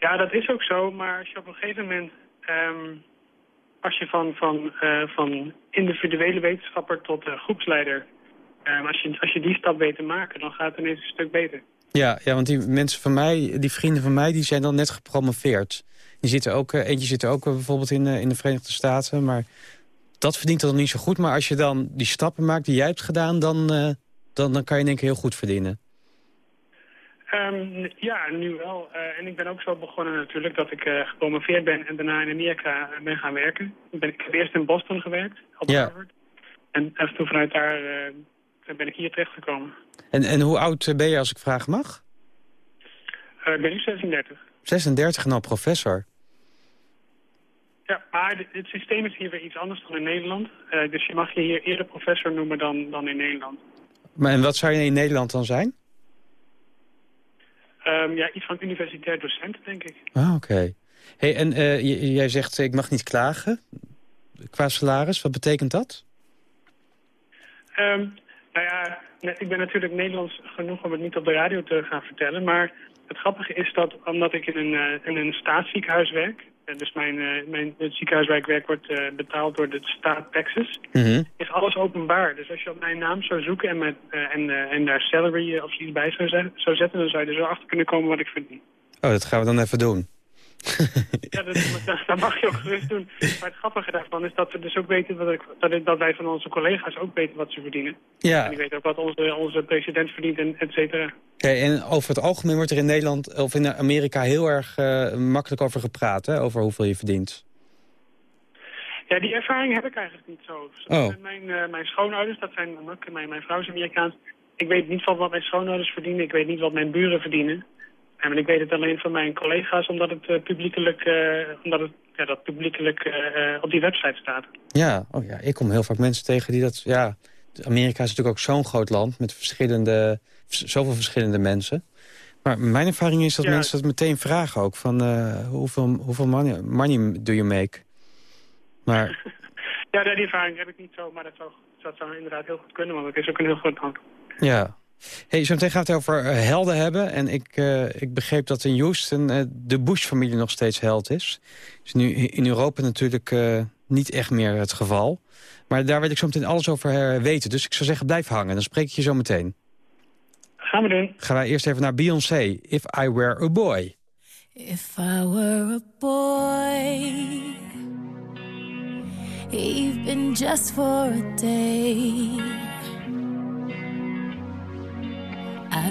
Ja, dat is ook zo, maar als je op een gegeven moment... Um, als je van, van, uh, van individuele wetenschapper tot uh, groepsleider... Um, als, je, als je die stap weet te maken, dan gaat het ineens een stuk beter. Ja, ja, want die mensen van mij, die vrienden van mij, die zijn dan net gepromoveerd. Die zitten ook, eentje zit ook bijvoorbeeld in, in de Verenigde Staten, maar dat verdient dan niet zo goed. Maar als je dan die stappen maakt die jij hebt gedaan, dan, dan, dan kan je één keer heel goed verdienen. Um, ja, nu wel. Uh, en ik ben ook zo begonnen natuurlijk dat ik uh, gepromoveerd ben en daarna in Amerika ben gaan werken. Ik, ben, ik heb eerst in Boston gewerkt, op ja. Harvard. En, en toen vanuit daar uh, ben ik hier terechtgekomen. En, en hoe oud ben je als ik vragen mag? Ik ben nu 36. 36 en al professor. Ja, maar het, systeem is hier weer iets anders dan in Nederland. Dus je mag je hier eerder professor noemen dan, dan in Nederland. Maar en wat zou je in Nederland dan zijn? Um, ja, iets van universitair docent, denk ik. Ah, oké. Hey, en uh, jij zegt, ik mag niet klagen qua salaris. Wat betekent dat? Um, nou ja, ik ben natuurlijk Nederlands genoeg om het niet op de radio te gaan vertellen. Maar het grappige is dat omdat ik in een, uh, in een staatsziekenhuis werk... Dus mijn, uh, mijn het ziekenhuis waar ik werk wordt betaald door de staat Texas... Mhm. is alles openbaar. Dus als je op mijn naam zou zoeken en, met, en, en daar salary of iets bij zou, zou zetten... dan zou je er zo achter kunnen komen wat ik verdien. Oh, dat gaan we dan even doen. ja, dat, dat, mag je ook gerust doen. Maar het grappige daarvan is dat we dus ook weten dat, ik, dat, dat wij van onze collega's ook weten wat ze verdienen. Ja. En die weten ook wat onze, onze president verdient en et cetera. Okay, en over het algemeen wordt er in Nederland of in Amerika heel erg uh, makkelijk over gepraat, hè? over hoeveel je verdient. Ja, die ervaring heb ik eigenlijk niet zo. Oh. Mijn, uh, mijn schoonouders, dat zijn mijn, mijn vrouw is Amerikaans. Ik weet niet van wat mijn schoonouders verdienen. Ik weet niet wat mijn buren verdienen. En ik weet het alleen van mijn collega's, omdat het uh, publiekelijk, uh, omdat het, ja, dat publiekelijk uh, op die website staat. Ja, oh ja, ik kom heel vaak mensen tegen die dat... Ja, Amerika is natuurlijk ook zo'n groot land met verschillende, zoveel verschillende mensen. Maar mijn ervaring is dat ja. mensen dat meteen vragen ook. Van hoeveel, hoeveel money, money do you make? Maar... ja, die ervaring heb ik niet zo, maar dat zou, dat zou inderdaad heel goed kunnen, want het is ook een heel groot land. Ja, Hey, zo meteen gaat het over uh, helden hebben. En ik, uh, ik begreep dat in Houston uh, de Bush-familie nog steeds held is. is nu in Europa natuurlijk niet echt meer het geval. Maar daar wil ik zo meteen alles over weten. Dus ik zou zeggen, blijf hangen. Dan spreek ik je zo meteen. Gaan we doen. Gaan wij eerst even naar Beyoncé. If I Were a Boy. If I were a boy Even just for a day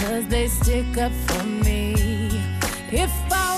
Cause they stick up for me. If I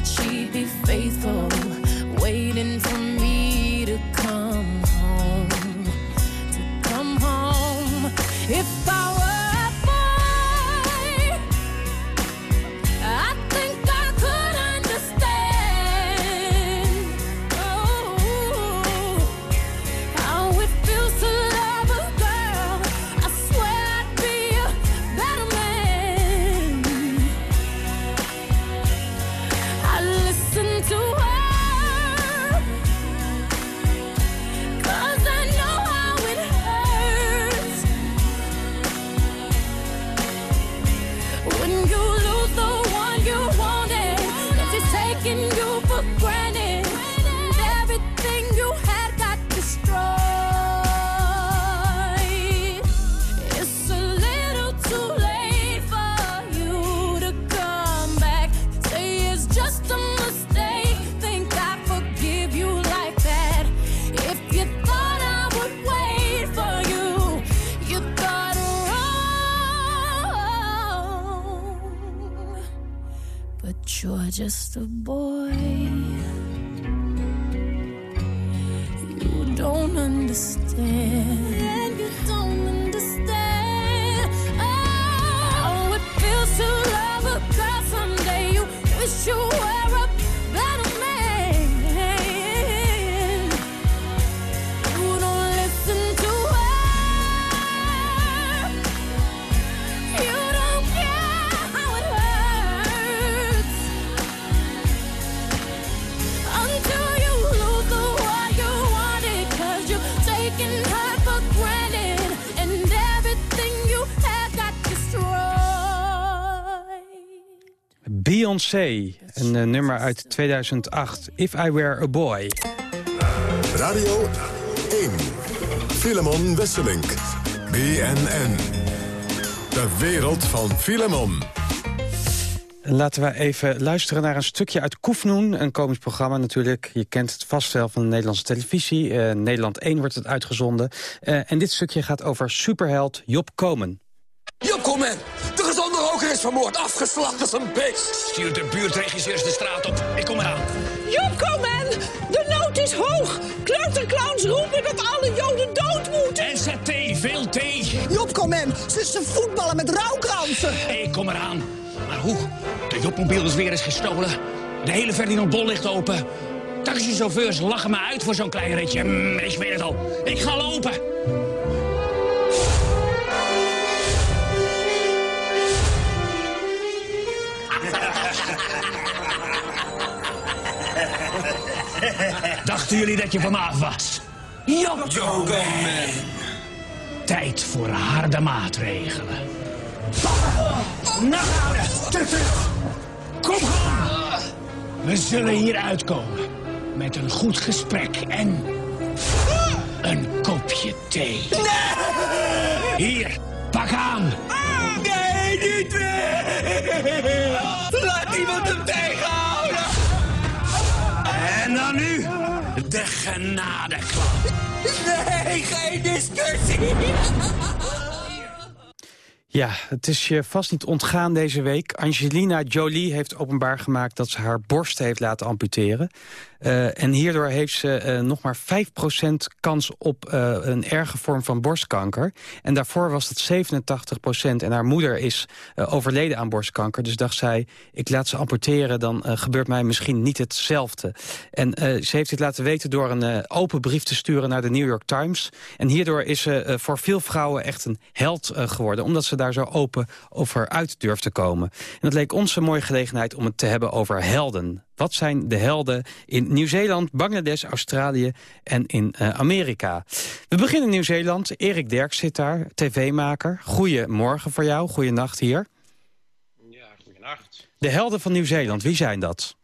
That she'd be faithful, waiting for me just a boy. Beyoncé, een eh, nummer uit 2008, If I Were a Boy. Radio 1. Filemon Wesselink. BNN. De wereld van Filemon. Laten we even luisteren naar een stukje uit Koefnoen. Een komisch programma natuurlijk. Je kent het vast wel van de Nederlandse televisie. Eh, Nederland 1 wordt het uitgezonden. Eh, en dit stukje gaat over superheld Job Komen. Job de roker is vermoord, afgeslacht als een beest. Stuur de buurtregisseurs de straat op. Ik kom eraan. Job Coman, de nood is hoog. Kleuterclowns roepen dat alle Joden dood moeten. NZT, veel thee. Job ze, ze voetballen met rouwkransen. Ik kom eraan. Maar hoe? De Jobmobiel is weer eens gestolen. De hele Ferdinand Bol ligt open. Taxichauffeurs lachen me uit voor zo'n klein ritje. Mm, ik weet het al. Ik ga lopen. Dachten jullie dat je van me af was? Job. Tijd voor harde maatregelen. Nou, houden. Terug. Kom gewoon. We zullen hier uitkomen. Met een goed gesprek en... Een kopje thee. Hier, pak aan. Nee, niet weer. Laat iemand hem tegenhouden. De genadeklap. Nee, geen discussie. Ja, het is je vast niet ontgaan deze week. Angelina Jolie heeft openbaar gemaakt dat ze haar borst heeft laten amputeren. Eh, en hierdoor heeft ze eh, nog maar 5% kans op eh, een erge vorm van borstkanker. En daarvoor was het 87%. En haar moeder is overleden aan borstkanker. Dus dacht zij, ik laat ze amputeren, dan gebeurt mij misschien niet hetzelfde. En ze heeft dit laten weten door een open brief te sturen naar de New York Times. En hierdoor is ze voor veel vrouwen echt een held geworden. Omdat ze daar zo open over uit durft te komen. En dat leek ons een mooie gelegenheid om het te hebben over helden. Wat zijn de helden in Nieuw-Zeeland, Bangladesh, Australië en in uh, Amerika? We beginnen in Nieuw-Zeeland. Erik Derks zit daar, tv-maker. Goedemorgen voor jou, goeienacht hier. Ja, goeienacht. De helden van Nieuw-Zeeland, wie zijn dat?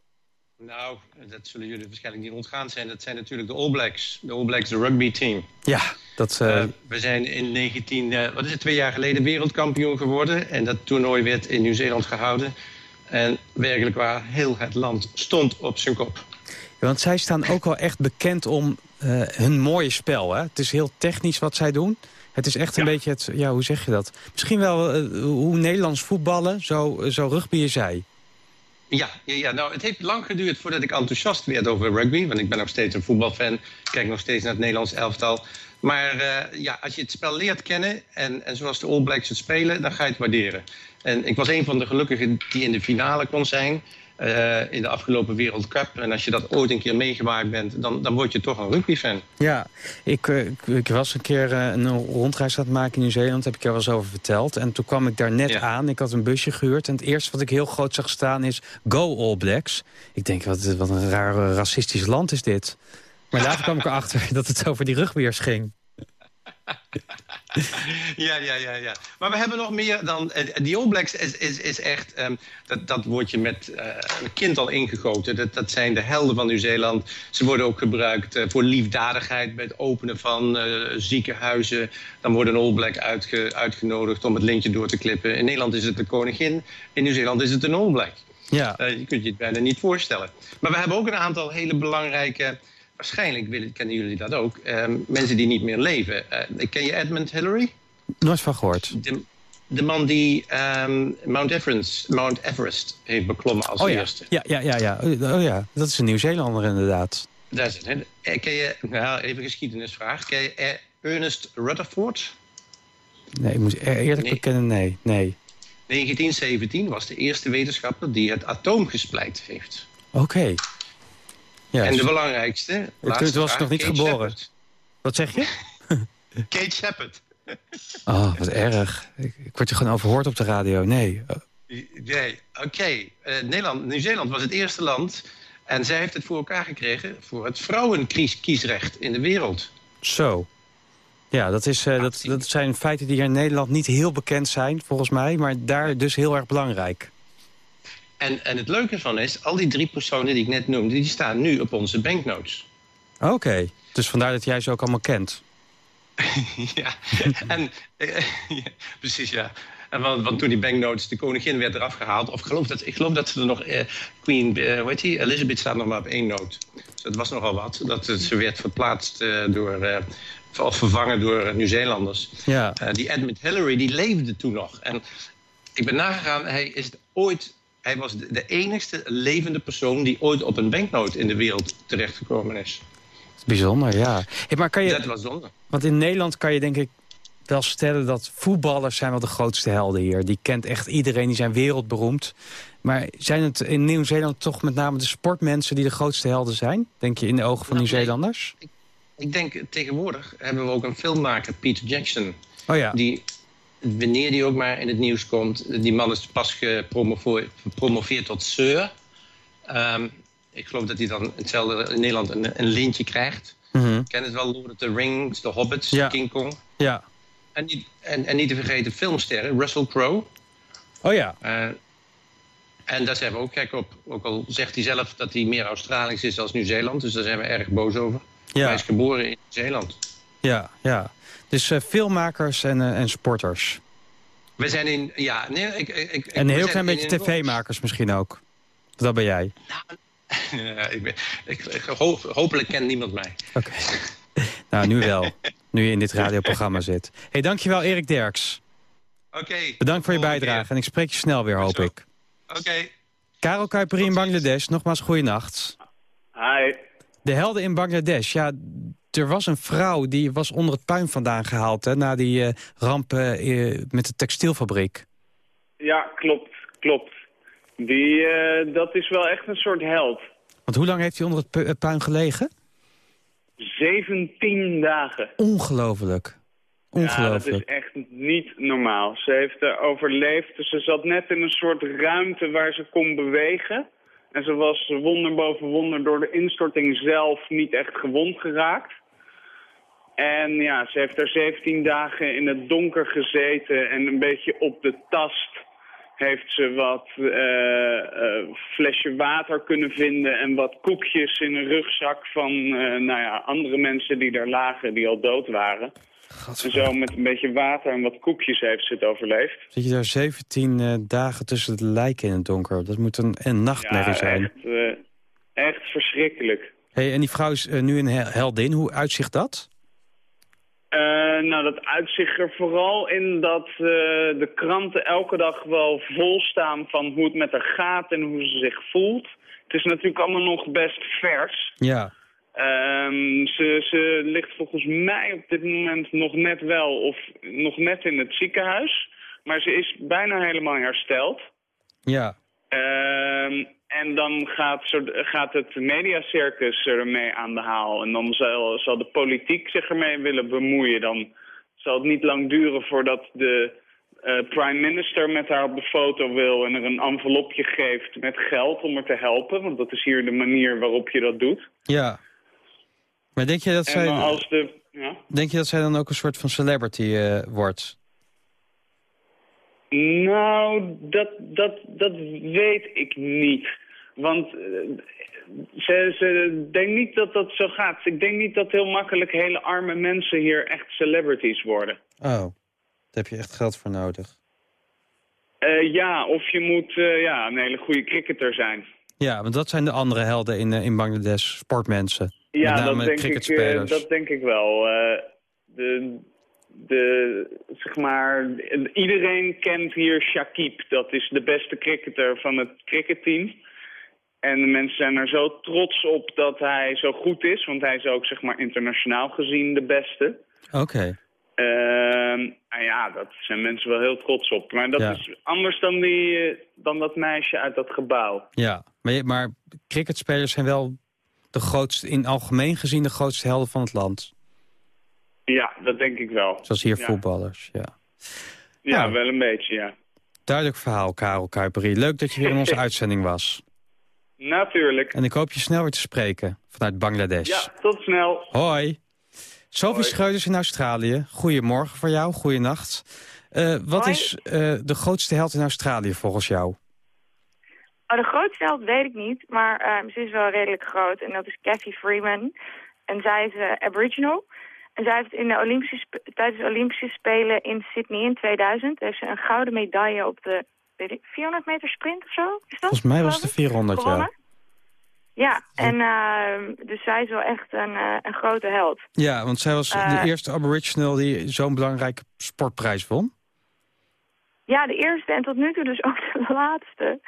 Nou, dat zullen jullie waarschijnlijk niet ontgaan zijn. Dat zijn natuurlijk de All Blacks. De All Blacks, de rugby-team. Ja, dat... Uh... Uh, we zijn in 19, uh, wat is het, twee jaar geleden wereldkampioen geworden. En dat toernooi werd in Nieuw-Zeeland gehouden. En werkelijk waar, heel het land stond op zijn kop. Ja, want zij staan ook wel echt bekend om uh, hun mooie spel. Hè? Het is heel technisch wat zij doen. Het is echt een ja. beetje, het, ja, hoe zeg je dat? Misschien wel uh, hoe Nederlands voetballen, zo, zo rugby je zij. Ja, ja, ja, nou, het heeft lang geduurd voordat ik enthousiast werd over rugby. Want ik ben nog steeds een voetbalfan. Kijk nog steeds naar het Nederlands elftal. Maar uh, ja, als je het spel leert kennen en, en zoals de All Blacks het spelen, dan ga je het waarderen. En ik was een van de gelukkigen die in de finale kon zijn. Uh, in de afgelopen World Cup. En als je dat ooit een keer meegemaakt bent, dan, dan word je toch een rugbyfan. Ja, ik, uh, ik, ik, was een keer uh, een rondreis aan het maken in Nieuw-Zeeland. heb ik er wel eens over verteld. En toen kwam ik daar net ja. aan. Ik had een busje gehuurd. En het eerste wat ik heel groot zag staan is Go All Blacks. Ik denk, wat, wat een raar racistisch land is dit. Maar later kwam ik erachter dat het over die rugbyers ging. Ja, ja, ja, ja. Maar we hebben nog meer dan... Uh, die All Blacks is, is, is echt... Um, dat, dat wordt je met uh, een kind al ingegoten. Dat, dat zijn de helden van Nieuw-Zeeland. Ze worden ook gebruikt uh, voor liefdadigheid... bij het openen van ziekenhuizen. Dan wordt een All Black uitge, uitgenodigd om het lintje door te klippen. In Nederland is het de koningin. In Nieuw-Zeeland is het een All Black. Ja. je kunt je het bijna niet voorstellen. Maar we hebben ook een aantal hele belangrijke waarschijnlijk willen, kennen jullie dat ook, um, mensen die niet meer leven. Uh, ken je Edmund Hillary? Nooit van gehoord. De, de man die ehm, Mount, Everest, Mount Everest heeft beklommen als Oh ja. eerste. Ja, ja, ja, ja. Oh ja, dat is een Nieuw-Zeelander inderdaad. Daar is het. hè. Eh, Ken je, nou, even geschiedenisvraag. Ken je eh, Ernest Rutherford? Nee, ik moet e- eerlijk Nee. bekennen, nee. nee. 1917 was de eerste wetenschapper die het atoom gesplijt heeft. Oké. En de belangrijkste... toen laatste was vraag, nog niet Kate geboren. Wat zeg je? Kate Shepard. Oh, wat erg. Ik, ik word je gewoon overhoord op de radio. Nee. Nee, oké. Eh, Nederland, Nieuw-Zeeland was het eerste land... en zij heeft het voor elkaar gekregen... voor het vrouwenkiesrecht in de wereld. Zo. Ja, dat, is, eh, dat, dat zijn feiten die hier in Nederland niet heel bekend zijn, volgens mij. Maar daar dus heel erg belangrijk. En, en het leuke van is... al die drie personen die ik net noemde... die staan nu op onze banknotes. Oké. Dus vandaar dat jij ze ook allemaal kent. ja, en, eh, ja, precies, ja. En want, want toen die banknotes, de koningin werd eraf gehaald... of geloof dat, ik geloof dat ze er nog... eh, Queen, eh, hoe heet die? Elizabeth staat nog maar op één noot. Dus dat was nogal wat. Dat ze werd verplaatst eh, door... of vervangen door Nieuw-Zeelanders. Ja. Die Edmund Hillary, die leefde toen nog. En ik ben nagegaan, hij is ooit... Hij was de, de enigste levende persoon die ooit op een banknote in de wereld terechtgekomen is. Bijzonder, ja. Hey, maar kan je, Dat was zonde. Want in Nederland kan je denk ik wel stellen dat voetballers zijn wel de grootste helden hier. Die kent echt iedereen, die zijn wereldberoemd. Maar zijn het in Nieuw-Zeeland toch met name de sportmensen die de grootste helden zijn? Denk je in de ogen van Nieuw-Zeelanders? Ik denk eh, tegenwoordig hebben we ook een filmmaker, Peter Jackson. Oh ja. Die, wanneer die ook maar in het nieuws komt... die man is pas gepromoveerd tot Sir. Ehm, ik geloof dat hij dan hetzelfde in Nederland een, een lintje krijgt. Mhm. Ik ken het wel, Lord of the Rings, The Hobbits, Ja. King Kong. Ja. En niet, en, en niet te vergeten filmsterren, Russell Crowe. Oh ja. Eh, en daar zijn we ook gek op. Ook al zegt hij zelf dat hij meer Australisch is dan Nieuw-Zeeland. Dus daar zijn we erg boos over. Ja. Hij is geboren in Zeeland. Ja, ja. Dus filmmakers en, eh, en sporters. We zijn in... Ja, nee, ik... ik, ik En een heel zijn klein in- beetje tv-makers misschien ook. Dat ben jij. Ja, ik ben, ik, ik- ho- hopelijk kent niemand mij. Oké. Nou, nu wel. Nu je in dit radioprogramma zit. hey, dankjewel Erik Derks. Oké. Bedankt voor je bijdrage. En ik spreek je snel weer, hoop ik. Oké. Karel Kuiperi in Bangladesh, nogmaals goeienacht. Hi. De helden in Bangladesh. Ja, er was een vrouw die was onder het puin vandaan gehaald... Hè, na die eh, ramp eh, met de textielfabriek. Ja, klopt, klopt. Die, eh, dat is wel echt een soort held. Want hoe lang heeft hij onder het pu- het puin gelegen? 17 dagen. Ongelooflijk. Ja, dat is echt niet normaal. Ze heeft er overleefd. Dus ze zat net in een soort ruimte waar ze kon bewegen. En ze was wonder boven wonder door de instorting zelf niet echt gewond geraakt. En ja, ze heeft er 17 dagen in het donker gezeten en een beetje op de tast heeft ze wat eh, flesje water kunnen vinden en wat koekjes in een rugzak van eh, nou ja, andere mensen die daar lagen die al dood waren. En zo met een beetje water en wat koekjes heeft ze het overleefd. Zit je daar 17 eh, dagen tussen de lijken in het donker? Dat moet een, een nachtmerrie Ja, zijn. echt, echt verschrikkelijk. Hey, en die vrouw is nu een hel- heldin. Hoe uitzicht dat? Eh, nou, dat uitzicht er vooral in dat eh, de kranten elke dag wel vol staan van hoe het met haar gaat en hoe ze zich voelt. Het is natuurlijk allemaal nog best vers. Ja. Ehm, ze, ze ligt volgens mij op dit moment nog net wel of nog net in het ziekenhuis. Maar ze is bijna helemaal hersteld. Ja. Ehm, en dan gaat, gaat het mediacircus ermee aan de haal. En dan zal, zal de politiek zich ermee willen bemoeien. Dan zal het niet lang duren voordat de eh, prime minister met haar op de foto wil... en er een envelopje geeft met geld om haar te helpen. Want dat is hier de manier waarop je dat doet. Ja. Maar denk je dat zij, dan als de... Ja? denk je dat zij dan ook een soort van celebrity eh, wordt? Nou, dat, dat, dat weet ik niet. Want eh, ze, ze denk niet dat dat zo gaat. Ik denk niet dat heel makkelijk hele arme mensen hier echt celebrities worden. Oh, daar heb je echt geld voor nodig. Eh, ja, of je moet eh, ja, een hele goede cricketer zijn. Ja, want dat zijn de andere helden in, in Bangladesh, sportmensen. Ja, Met name dat denk, ik, dat denk ik wel. Eh, de, de, zeg maar, iedereen kent hier Shakib. Dat is de beste cricketer van het cricketteam. En de mensen zijn er zo trots op dat hij zo goed is. Want hij is ook zeg maar internationaal gezien de beste. Oké. Ehm, en ja, dat zijn mensen wel heel trots op. Maar dat Ja. is anders dan, die, eh, dan dat meisje uit dat gebouw. Ja, maar, je- maar cricketspelers zijn wel de grootste, in algemeen gezien de grootste helden van het land. Ja, dat denk ik wel. Zoals hier ja. voetballers, ja. Ja, Nou. wel een beetje, ja. Duidelijk verhaal, Karel Kuiperi. Leuk dat je weer in onze uitzending was. Natuurlijk. En ik hoop je snel weer te spreken vanuit Bangladesh. Ja, tot snel. Hoi. Sophie Schreuders in Australië. Goedemorgen voor jou, goeienacht. Eh wat Hoi. is eh, de grootste held in Australië volgens jou? Oh, de grootste held weet ik niet, maar ehm, ze is wel redelijk groot. En dat is Cathy Freeman. En zij is aboriginal. En zij heeft in de Olympische, tijdens de Olympische Spelen in Sydney in 2000... heeft ze een gouden medaille op de weet ik, 400 meter sprint of zo. Is dat, Volgens mij was het de ik? 400, ja. Ja, en ehm, dus zij is wel echt een, eh, een grote held. Ja, want zij was Eh, de eerste aboriginal die zo'n belangrijke sportprijs won. Ja, de eerste en tot nu toe dus ook de laatste.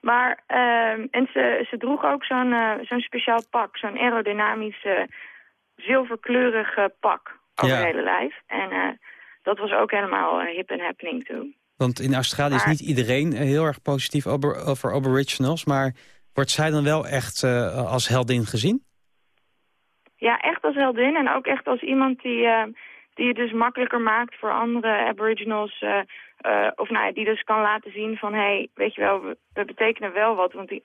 Maar, ehm, en ze, ze droeg ook zo'n eh, zo'n speciaal pak. Zo'n aerodynamisch eh, zilverkleurig pak over Ja. het hele lijf. En eh, dat was ook helemaal eh, hip en happening toen. Want in Australië is niet iedereen eh, heel erg positief over, over aboriginals. Maar wordt zij dan wel echt als heldin gezien? Ja, echt als heldin en ook echt als iemand die, die het dus makkelijker maakt voor andere aboriginals. eh, eh, of nou ja, die dus kan laten zien van, hé, hey, weet je wel, we, we betekenen wel wat. Want die,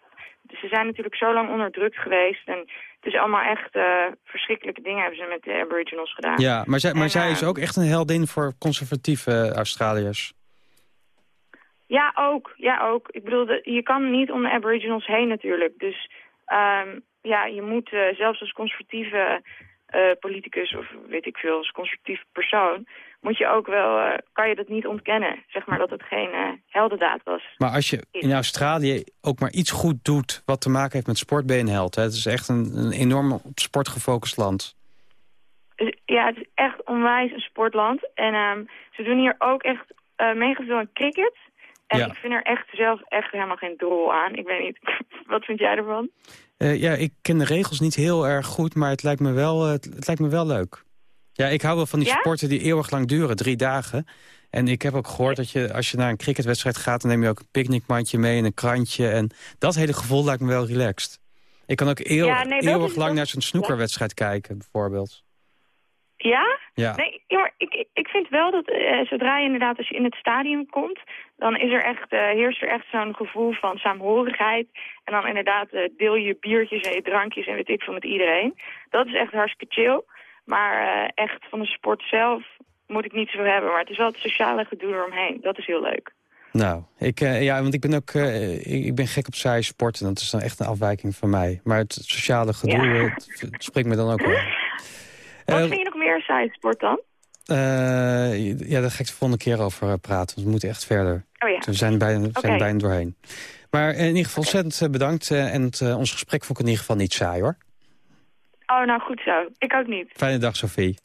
ze zijn natuurlijk zo lang onderdrukt geweest. En het is allemaal echt eh, verschrikkelijke dingen hebben ze met de aboriginals gedaan. Ja, maar zij, maar En, zij is ook echt een heldin voor conservatieve Australiërs. Ja, ook. Ja, ook. Ik bedoel, de- je kan niet om de aboriginals heen natuurlijk. Dus ehm, ja, je moet zelfs als conservatieve eh, politicus of weet ik veel, als conservatief persoon, moet je ook wel, eh, kan je dat niet ontkennen. Zeg maar dat het geen eh, heldendaad was. Maar als je in Australië ook maar iets goed doet wat te maken heeft met sport, ben je een held. Hè? Het is echt een, een enorm op sport gefocust land. Ja, het is echt onwijs een sportland. En ehm, ze doen hier ook echt mega veel aan cricket. En Ja. ik vind er echt zelf echt helemaal geen drol aan. Ik weet niet, wat vind jij ervan? Eh, ja, ik ken de regels niet heel erg goed, maar het lijkt me wel, eh, het, het lijkt me wel leuk. Ja, ik hou wel van die Ja? sporten die eeuwig lang duren, drie dagen. En ik heb ook gehoord dat je, als je naar een cricketwedstrijd gaat... dan neem je ook een picknickmandje mee en een krantje. En dat hele gevoel lijkt me wel relaxed. Ik kan ook Ja, nee, eeuwig is- lang naar zo'n snoekerwedstrijd kijken, bijvoorbeeld. Ja? Ja. Nee, maar ik, ik- ik vind wel dat eh, zodra je inderdaad als je in het stadion komt... dan is er echt, eh, heerst er echt zo'n gevoel van saamhorigheid. En dan inderdaad eh, deel je biertjes en je drankjes en weet ik veel met iedereen. Dat is echt hartstikke chill. Maar eh, echt van de sport zelf moet ik niet zo hebben. Maar het is wel het sociale gedoe eromheen. Dat is heel leuk. Nou, ik, ja, want ik ben ook ik, ben gek op saai sporten. Dat is dan echt een afwijking van mij. Maar het sociale gedoe Ja. het, het spreekt me dan ook wel. Wat vind je nog meer saai sport dan? Eh, ja, daar ga ik de volgende keer over eh, praten. Want we moeten echt verder. Oh ja. We zijn bijna, we zijn bijna doorheen. Maar in ieder geval ontzettend eh, bedankt. en het, eh, ons gesprek vond ik in ieder geval niet saai, hoor. Oh, nou goed zo. Ik ook niet. Fijne dag, Sophie.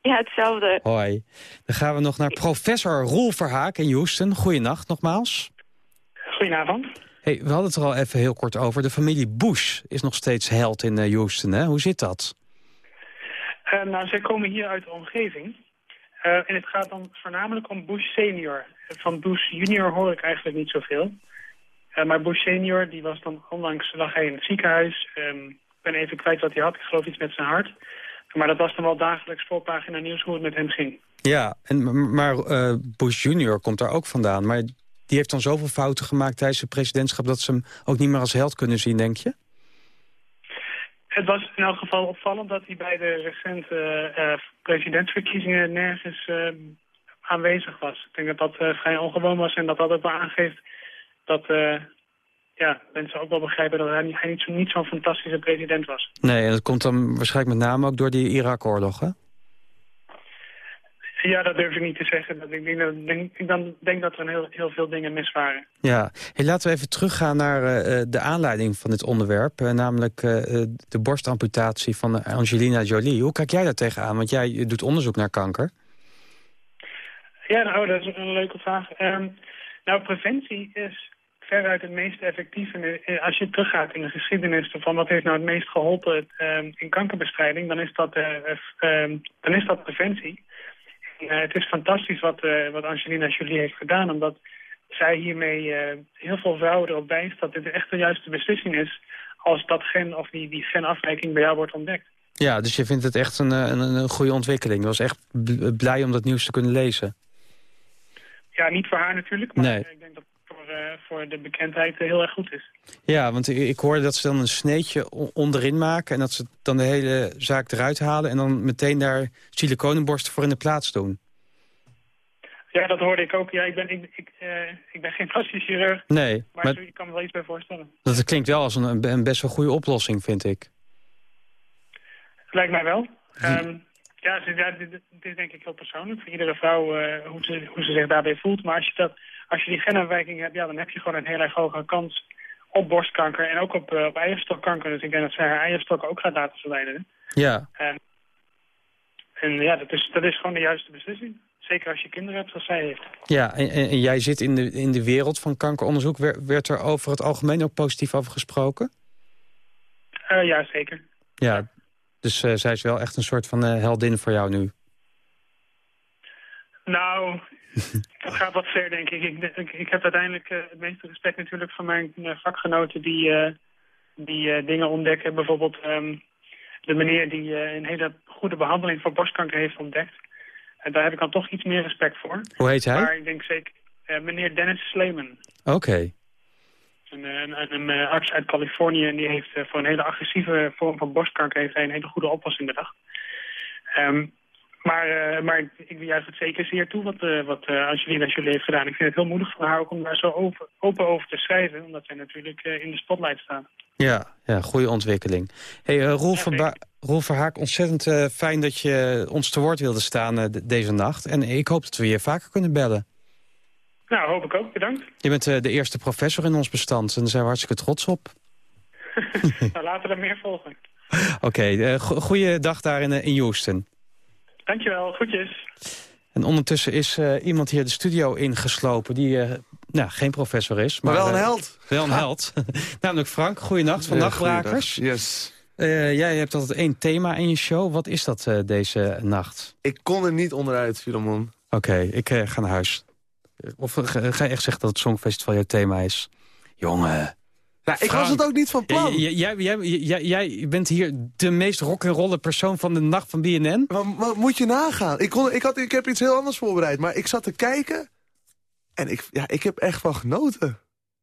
Ja, hetzelfde. Hoi. Dan gaan we nog naar professor Roel Verhaak in Houston. Goeienacht nogmaals. Goedenavond. Hey, we hadden het er al even heel kort over. De familie Bush is nog steeds held in Houston. Hè? Hoe zit dat? Eh, nou, zij komen hier uit de omgeving. Eh, en het gaat dan voornamelijk om Bush senior. Van Bush junior hoor ik eigenlijk niet zoveel. Eh, maar Bush senior, die was dan onlangs lag hij in het ziekenhuis. Ehm, ik ben even kwijt wat hij had. Ik geloof iets met zijn hart. Maar dat was dan wel dagelijks voorpagina nieuws hoe het met hem ging. Ja, en, maar Bush junior komt daar ook vandaan. Maar die heeft dan zoveel fouten gemaakt tijdens zijn presidentschap... dat ze hem ook niet meer als held kunnen zien, denk je? Het was in elk geval opvallend dat hij bij de recente eh, presidentsverkiezingen nergens eh, aanwezig was. Ik denk dat dat eh, vrij ongewoon was en dat dat ook wel aangeeft dat eh, ja, mensen ook wel begrijpen dat hij hij niet zo- niet zo'n fantastische president was. Nee, en dat komt dan waarschijnlijk met name ook door die Irak-oorlog, hè? Ja, dat durf ik niet te zeggen. Dat ik denk dat, denk, ik dan denk dat er heel, heel veel dingen mis waren. Ja, hey, laten we even teruggaan naar eh, eh, de aanleiding van dit onderwerp. eh, namelijk de borstamputatie van Angelina Jolie. Hoe kijk jij daar tegenaan? Want jij doet onderzoek naar kanker. Ja, nou, dat is een leuke vraag. Ehm, nou, preventie is veruit het meest effectief. En als je teruggaat in de geschiedenis van wat heeft nou het meest geholpen ehm, in kankerbestrijding, dan is dat, eh, eh, ehm, dan is dat preventie. En, het is fantastisch wat, wat Angelina Jolie heeft gedaan, omdat zij hiermee heel veel vrouwen erop wijst dat dit echt de juiste beslissing is als dat gen of die, die genafwijking bij jou wordt ontdekt. Ja, dus je vindt het echt een, een, een goede ontwikkeling. Ik was echt blij om dat nieuws te kunnen lezen. Ja, niet voor haar natuurlijk, maar ik denk dat voor, uh, voor de bekendheid heel erg goed is. Ja, want ik hoorde dat ze dan een sneetje onderin maken... en dat ze dan de hele zaak eruit halen... en dan meteen daar siliconenborsten voor in de plaats doen. Ja, dat hoorde ik ook. Ja, ik ben, ik, ik, uh, ik ben geen plastisch chirurg. Nee. Maar, maar ik kan me wel iets bij voorstellen. Dat klinkt wel als een, een best wel goede oplossing, vind ik. Lijkt mij wel. Um, ja, dit, is denk ik heel persoonlijk. Voor iedere vrouw uh, hoe, ze, hoe ze zich daarbij voelt. Maar als je, dat, als je die genafwijking hebt, ja, dan heb je gewoon een heel erg hoge kans op borstkanker en ook op, uh, op eierstokkanker. Dus ik denk dat zij haar eierstokken ook gaat laten verwijderen. Ja. En, en ja, dat is, dat is gewoon de juiste beslissing. Zeker als je kinderen hebt, zoals zij heeft. Ja, en, en, jij zit in de, in de wereld van kankeronderzoek. Werd er over het algemeen ook positief over gesproken? Uh, ja, zeker. Ja, dus uh, zij is wel echt een soort van heldin voor jou nu. Nou, dat gaat wat ver, denk ik. Ik, ik, ik heb uiteindelijk uh, het meeste respect natuurlijk van mijn vakgenoten die, die dingen ontdekken. Bijvoorbeeld um, de meneer die een hele goede behandeling voor borstkanker heeft ontdekt. En daar heb ik dan toch iets meer respect voor. Hoe heet hij? Maar ik denk zeker meneer Dennis Sleeman. Oké. Een, een, een, een, arts uit Californië en die heeft voor een hele agressieve vorm van borstkanker heeft hij een hele goede oplossing bedacht. Um, maar, uh, maar ik juich het zeker zeer toe wat, uh, wat uh, Angelina Jolie heeft gedaan. Ik vind het heel moedig van haar ook om daar zo open, open over te schrijven. Omdat zij natuurlijk in de spotlight staat. Ja, ja goede ontwikkeling. Hey, Roel, ja, Roel Verhaak, ontzettend fijn dat je ons te woord wilde staan deze nacht. En ik hoop dat we je vaker kunnen bellen. Nou, hoop ik ook. Bedankt. Je bent de eerste professor in ons bestand en daar zijn we hartstikke trots op. nou, laten er meer volgen. Oké, okay, goede dag daar in, in Houston. Dankjewel, goedjes. En ondertussen is uh, iemand hier de studio ingeslopen die uh, nou, geen professor is. Maar, maar wel een uh, held. Wel een held. Namelijk Frank, goeienacht van ja, Nachtbrakers. Yes. jij hebt altijd één thema in je show. Wat is dat deze nacht? Ik kon er niet onderuit, Filemon. Oké, okay, ik ga naar huis. Of ga je echt zeggen dat het Songfestival jouw thema is? Jongen, nou, ik was het ook niet van plan. Jij, jij, jij, jij bent hier de meest rock'n'rolle persoon van de nacht van BNN. Maar, maar moet je nagaan. Ik, kon, ik, had, ik heb iets heel anders voorbereid. Maar ik zat te kijken. En ik, ja, ik heb echt van genoten.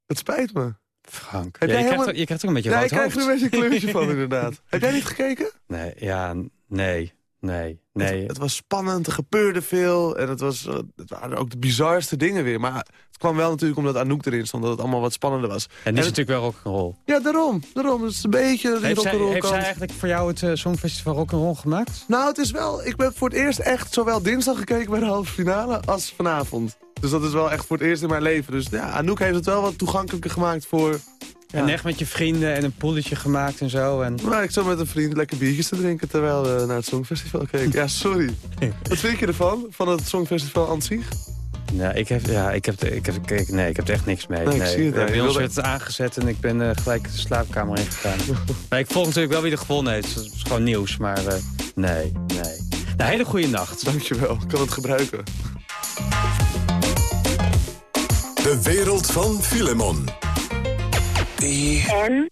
Het spijt me. Frank, heb ja, jij je, helemaal... krijgt, je krijgt ook een beetje ja, rood hoofd. Ik krijg er een beetje een kleurtje van inderdaad. Heb jij niet gekeken? Nee, ja, nee. Nee, nee. Het, het, was spannend, er gebeurde veel. En het, was, het waren ook de bizarste dingen weer. Maar kwam wel natuurlijk omdat Anouk erin stond... dat het allemaal wat spannender was. En die is natuurlijk wel rock'n'roll. Ja, daarom. daarom. Het is een beetje heeft zij, heeft zij eigenlijk voor jou het uh, Songfestival rock'n'roll gemaakt? Nou, het is wel... Ik ben voor het eerst echt zowel dinsdag gekeken bij de halve finale... als vanavond. Dus dat is wel echt voor het eerst in mijn leven. Dus ja, Anouk heeft het wel wat toegankelijker gemaakt voor ja. En echt met je vrienden en een poeletje gemaakt en zo. En... Nou, ik zat met een vriend lekker biertjes te drinken terwijl we naar het Songfestival keken. Ja, sorry. Wat vind je ervan, van het Songfestival aan zich? Ja, ik heb, ja, ik heb, ik heb, ik, nee, ik heb er echt niks mee. Nee, nee. Ik zie het, ja, bij ons werd het aangezet en ik ben uh, gelijk de slaapkamer ingegaan. maar ik volg natuurlijk wel wie er gewonnen heeft. Dat is gewoon nieuws, maar uh, nee, nee. Nou, hele goede nacht. Dankjewel, ik kan het gebruiken. De wereld van Filemon. En?